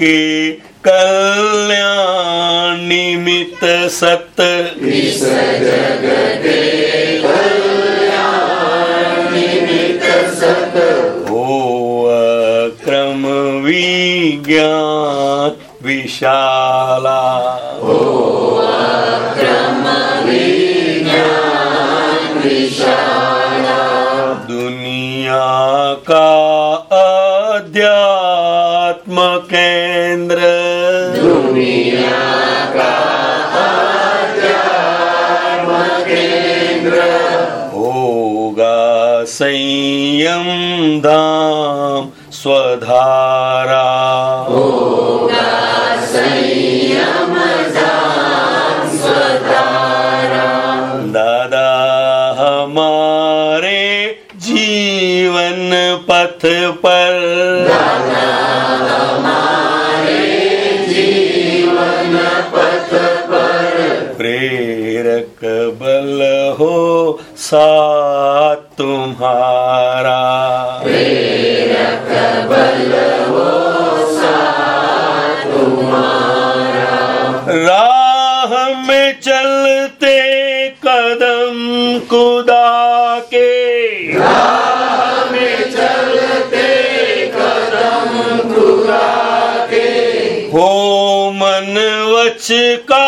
के कल्याण निमित्त सत इस जग के कल्याण निमित्त सत हो अक्रम विज्ञान विशाला। हो अक्रम विज्ञान विशाला दुनिया का अध्यात्म होगा संयम धाम स्वधारा। संयम धाम स्वधारा दादा हमारे जीवन पथ पर। दादा साथ तुम्हारा। राह में चलते कदम खुदा के। राह में चलते कदम खुदा के हो मन वच काया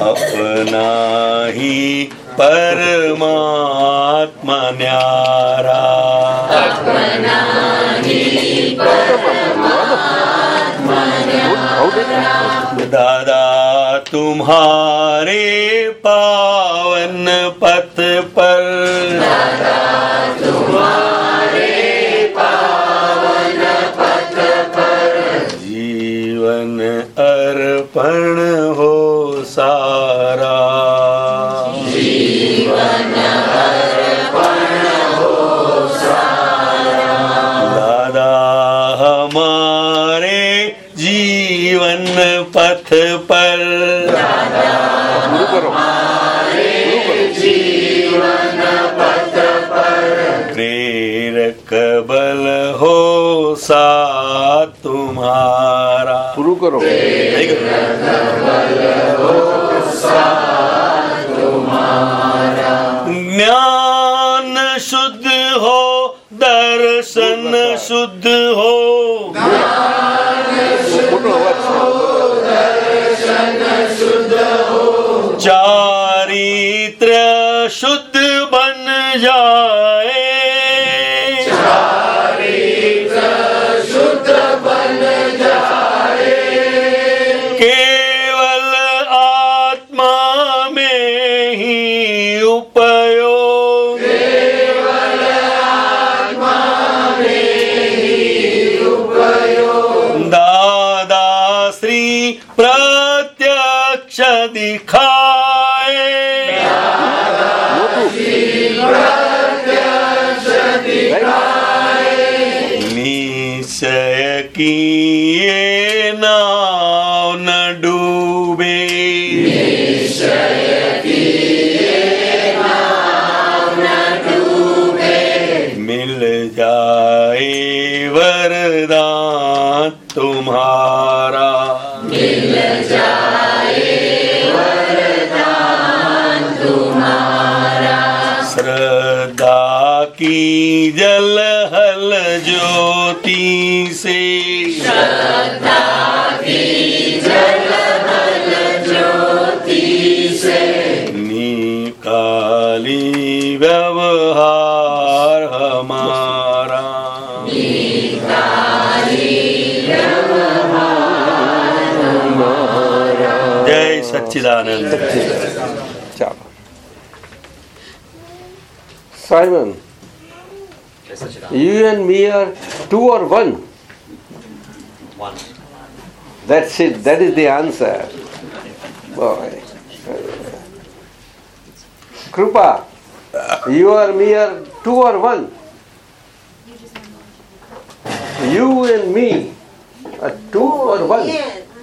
अपना ही परमात्मा न्यारा। अपना ही दादा तुम्हारे पावन पथ पर दादा, तुम्हारे पावन पथ पर जीवन अर्पण हो। पथ पर। प्रेरक बल हो सा तुम्हारा। शुरू करो। 덕질하는. 자 Simon you and me are two or one? One. That's it that is the answer. Boy. Krupa you are me are two or one? You and me are two or one?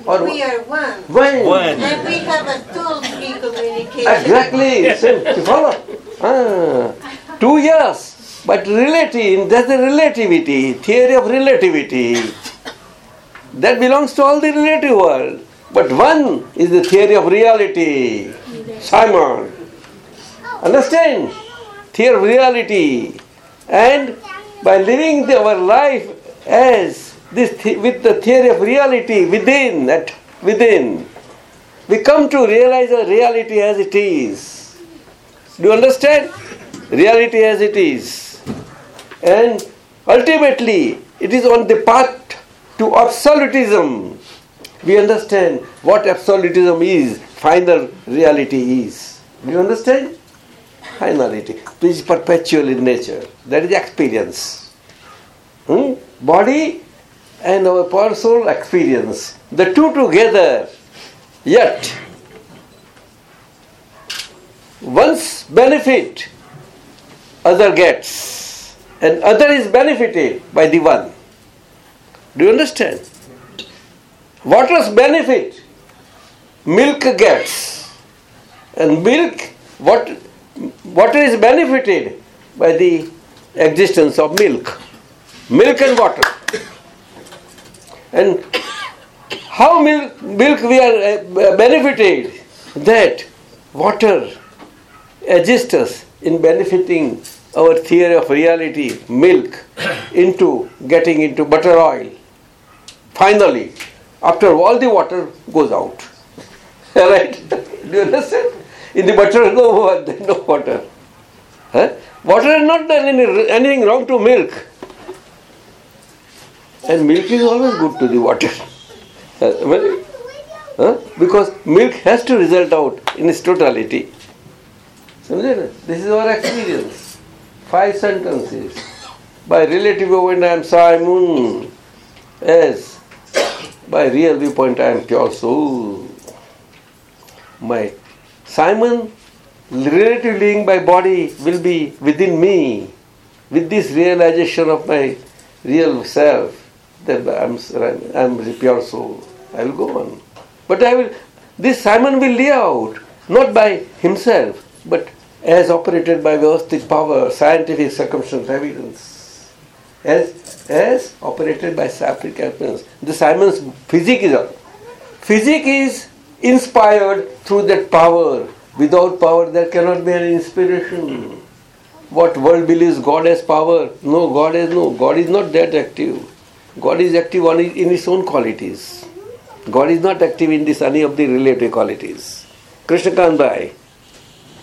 Yes, Or we are one. One. One. And we have a two-three communication. Exactly, same, you follow? Ah, two years, but relative, that's the relativity, theory of relativity. That belongs to all the relative world. But one is the theory of reality. Simon. Understand? Theory of reality. And by living the, our life as this the- with the theory of reality within, that within, we come to realize our reality as it is. Do you understand? Reality as it is. And ultimately, it is on the path to absolutism. We understand what absolutism is, final reality is. Do you understand? Finality, which is perpetual in nature. That is experience. Hmm? Body and our personal experience. The two together, yet one's benefit other gets and other is benefited by the one. Do you understand? Water's benefit? Milk gets and milk what water is benefited by the existence of milk. Milk and water and how milk, milk we are uh, benefited that water assists us in benefiting our theory of reality, milk, into getting into butter oil. Finally, after all the water goes out. right? Do you understand? In the butter no, no water. Huh? Water has not done any, anything wrong to milk. And milk is always good to the water. Uh, huh? Because milk has to result out in its totality. This is our experience. Five sentences. By relative viewpoint, I am Simon. Yes. By real viewpoint, I am pure soul. My Simon, relative being by body, will be within me with this realization of my real self that I'm, I'm pure soul. I will go on. But I will, this Simon will lay out, not by himself, but as operated by Vyavastik power, scientific circumstance evidence. As, as operated by scientific evidence. The Simon's physics is, physics is inspired through that power. Without power, there cannot be an inspiration. What world believes God has power? No, God has no. God is not that active. God is active only in his own qualities. God is not active in this any of the relative qualities. Krishna Kanbai.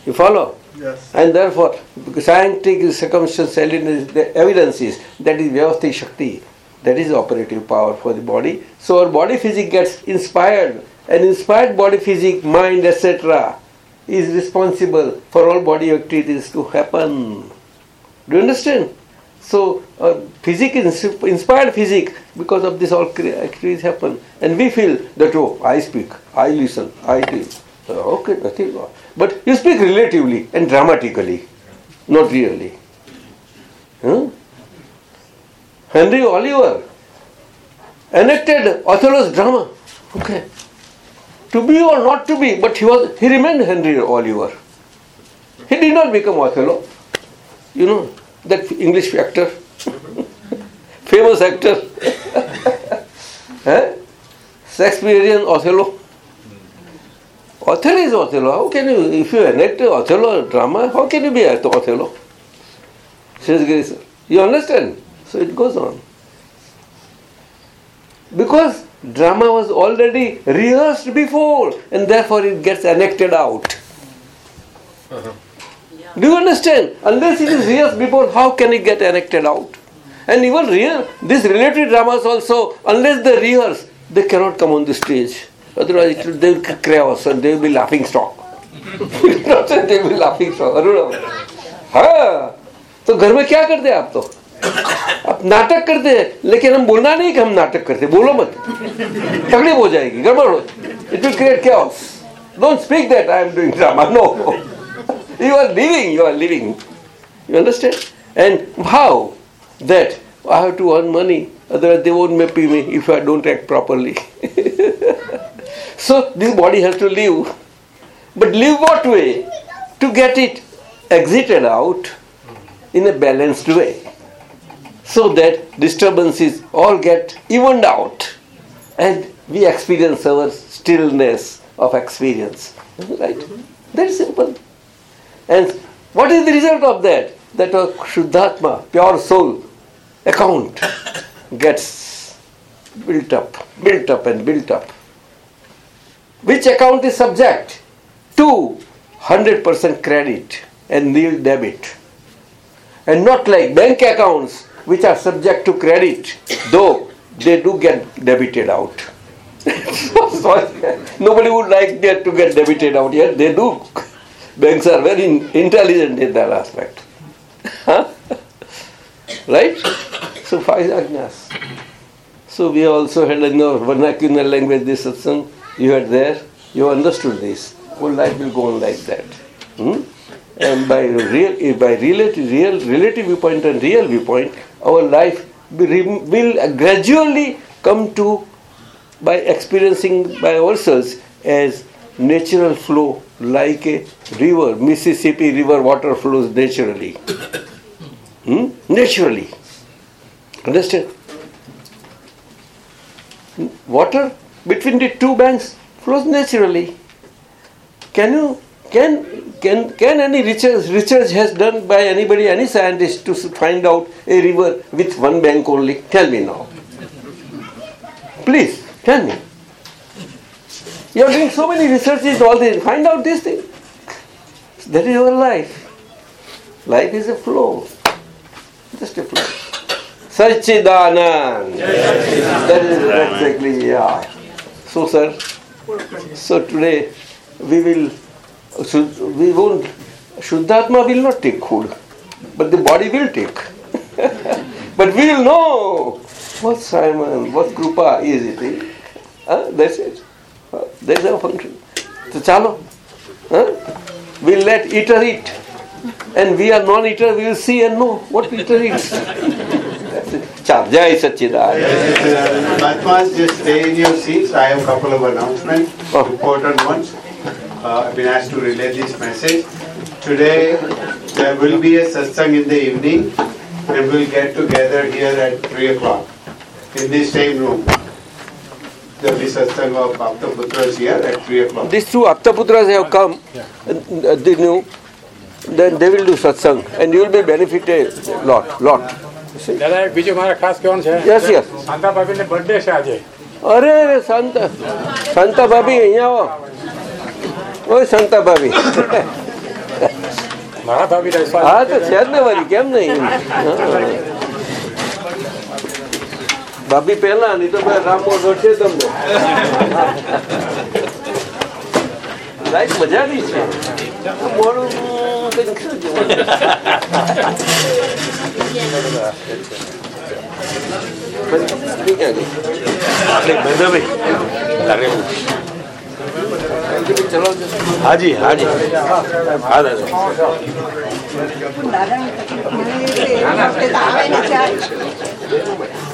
You follow? Yes. And therefore, scientific circumstance the evidence is that is Vyavastik Shakti. That is operative power for the body. So our body physics gets inspired. And inspired body physics, mind, etc. is responsible for all body activities to happen. Do you understand? So uh, physics is inspired physics because of this all activities happen. And we feel that, oh, I speak, I listen, I do. Uh, okay, nothing. But you speak relatively and dramatically, not really. Henry Oliver enacted Othello's drama. Okay. To be or not to be, but he was he remained Henry Oliver. He did not become Othello. You know, that English actor, famous actor, eh? Shakespearean Othello. Othello is Othello. How can you, if you enact Othello drama, how can you be Othello? Says You understand? So it goes on. Because drama was already rehearsed before and therefore it gets enacted out. Uh-huh. Do you understand? Unless it is rehearsed before, how can it get enacted out? And even real, these relative dramas also, unless they rehearse, they cannot come on the stage. Otherwise, it will, they will chaos and they will be laughing stock. they will be laughing stock. हाँ तो घर में क्या करते आप तो आप नाटक करते हैं लेकिन हम बोलना नहीं कि हम नाटक करते बोलो मत तकलीफ हो जाएगी गड़बड़ हो it will create chaos don't speak that i am doing drama no you are living you are living you understand and how that i have to earn money otherwise they won't pay me if i don't act properly So this body has to live. But live what way? To get it exited out in a balanced way. So that disturbances all get evened out and we experience our stillness of experience. Right? Very simple. And what is the result of that? That a Shuddhatma, pure soul, account gets built up, built up and built up which account is subject to 100% credit and nil debit. And not like bank accounts which are subject to credit, though they do get debited out. Nobody would like that to get debited out, yet they do. Banks are very intelligent in that aspect. right? So five ajnas. So we also had our vernacular language this satsang you are there, you understood this. Whole life will go on like that. Hmm? And by real, by relative, real, relative viewpoint and real viewpoint, our life will gradually come to by experiencing by ourselves as natural flow like a river mississippi river water flows naturally hmm? naturally understand water between the two banks flows naturally. Can you can can can any research research has done by anybody any scientist to find out a river with one bank only? Tell me now. Please tell me. You are doing so many researches, all this. Find out this thing. That is your life. Life is a flow. Just a flow. Sachidanand. That is exactly, yeah. So, sir, so today we will, we won't, Shuddhatma will not take food, but the body will take. but we will know what Simon, what Krupa is it. Eh? That's it. There is a function. So chalo. Huh? We'll let eater eat. And we are non-eater, we will see and know what eater eats. Chap, Jai Satchidanand. Atmas, just stay in your seats. I have a couple of announcements, oh. important ones. Uh, I've been asked to relay this message. Today, there will be a satsang in the evening, and we'll get together here at 3 o'clock in this same room. There'll be of Bhakta here at 3 o'clock. these two aptaputras have come yeah. they knew then they will do satsang and you will be benefited lot lot દાદા એક બીજું મારે ખાસ કહેવાનું છે Yes, yes. Shanta ભાભી ને birthday છે આજે અરે અરે શાંતા શાંતા ભાભી અહીંયા આવો ઓય શાંતા ભાભી મારા ભાભી હા તો છે જ ને વળી કેમ નહીં. ભાભી પહેલા, નહીં તો રામો છે તમને. લાઈફ મજાની છે. મોડું. હાજી હાજી. હા, દાદા. આ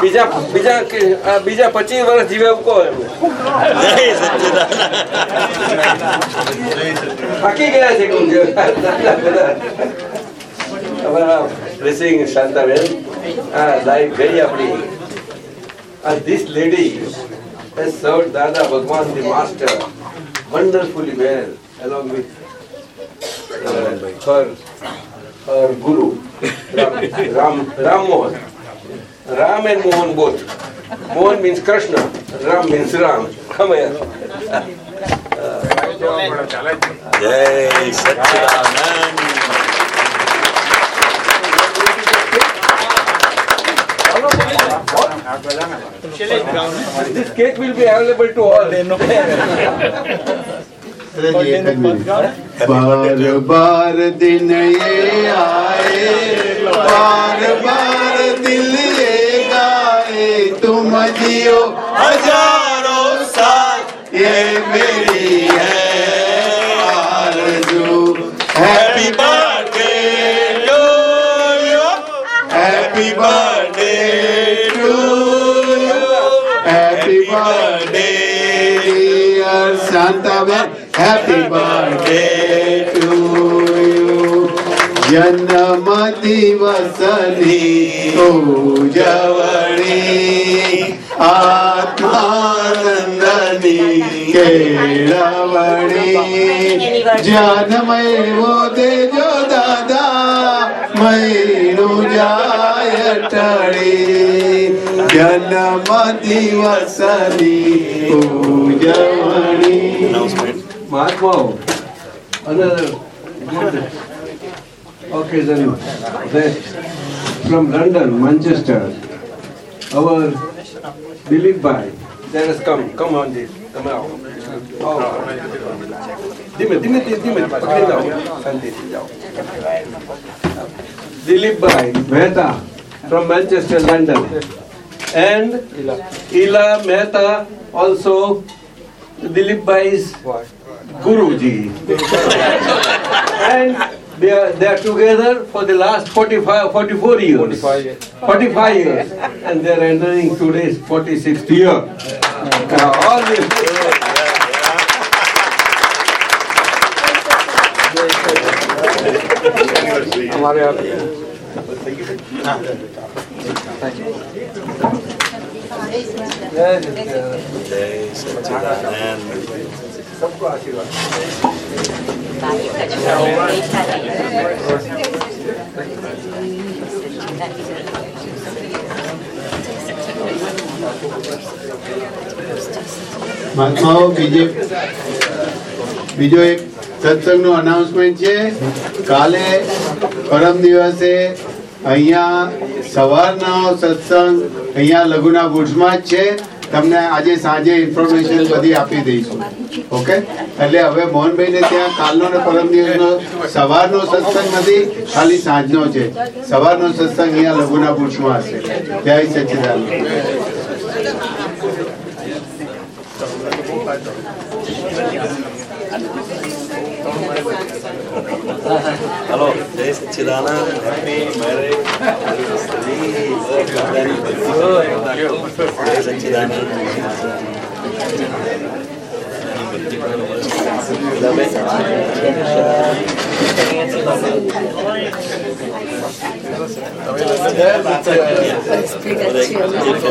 બીજા બીજા બીજા પચીસ વર્ષ જીવે એવું કહો ગયા છે તમારા બ્લેસિંગ શાંતાબેન. આ લાઈફ ગઈ આપણી. આ ધીસ લેડી એઝ સર્વ Dada Bhagwan master wonderfully well along with her her guru, Ram Ram Ram Mohan. Ram and Mohan both. Mohan means Krishna, Ram means Ram. Come here. Jai Satchidanand. This cake will be available to all. बार बार दिन ये आए बार बार दिल तुम जियो हज़ारों साल ये मेरी है, आरज़ू। Happy birthday happy birthday to happy birthday dear Shantaben happy birthday to you जन्म दिवसनी उजवणी आत्मानंदनी केळवणी जनमय वो देजो दादा मैनु जाय जन्म दिवसनी उजवणी occasion that from London, Manchester, our Dilip Bhai, let us come. Come on, this, Come out. Oh. ધીમે ધીમે ધીમે પકડી જાઓ શાંતિથી જાઓ દિલીપભાઈ Mehta from Manchester, London. And Ila Mehta, also Dilip Bhai's Guruji. and they are, they are together for the last 45, 44 years. 45 years. And they are entering today's 46th year. Uh, all this. हमारे यहाँ जय सच्चिदानंद सबको आशीर्वाद મહાત્માઓ બીજે બીજો એક સત્સંગનું announcement છે કાલે પરમ દિવસે અહીંયા સવારનો સત્સંગ અહીંયા લઘુના બુટ્સમાં જ છે તમને આજે સાંજે ઇન્ફોર્મેશન બધી આપી દઈશું. ઓકે એટલે હવે મોહનભાઈને ત્યાં કાલનો ને પરમ દિવસનો સવારનો સત્સંગ નથી, ખાલી સાંજનો છે. સવારનો સત્સંગ અહીંયા લઘુના પુરુષમાં હશે. જય Thank hello Halo, jadi Cilana, happy married,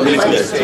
Terima kasih.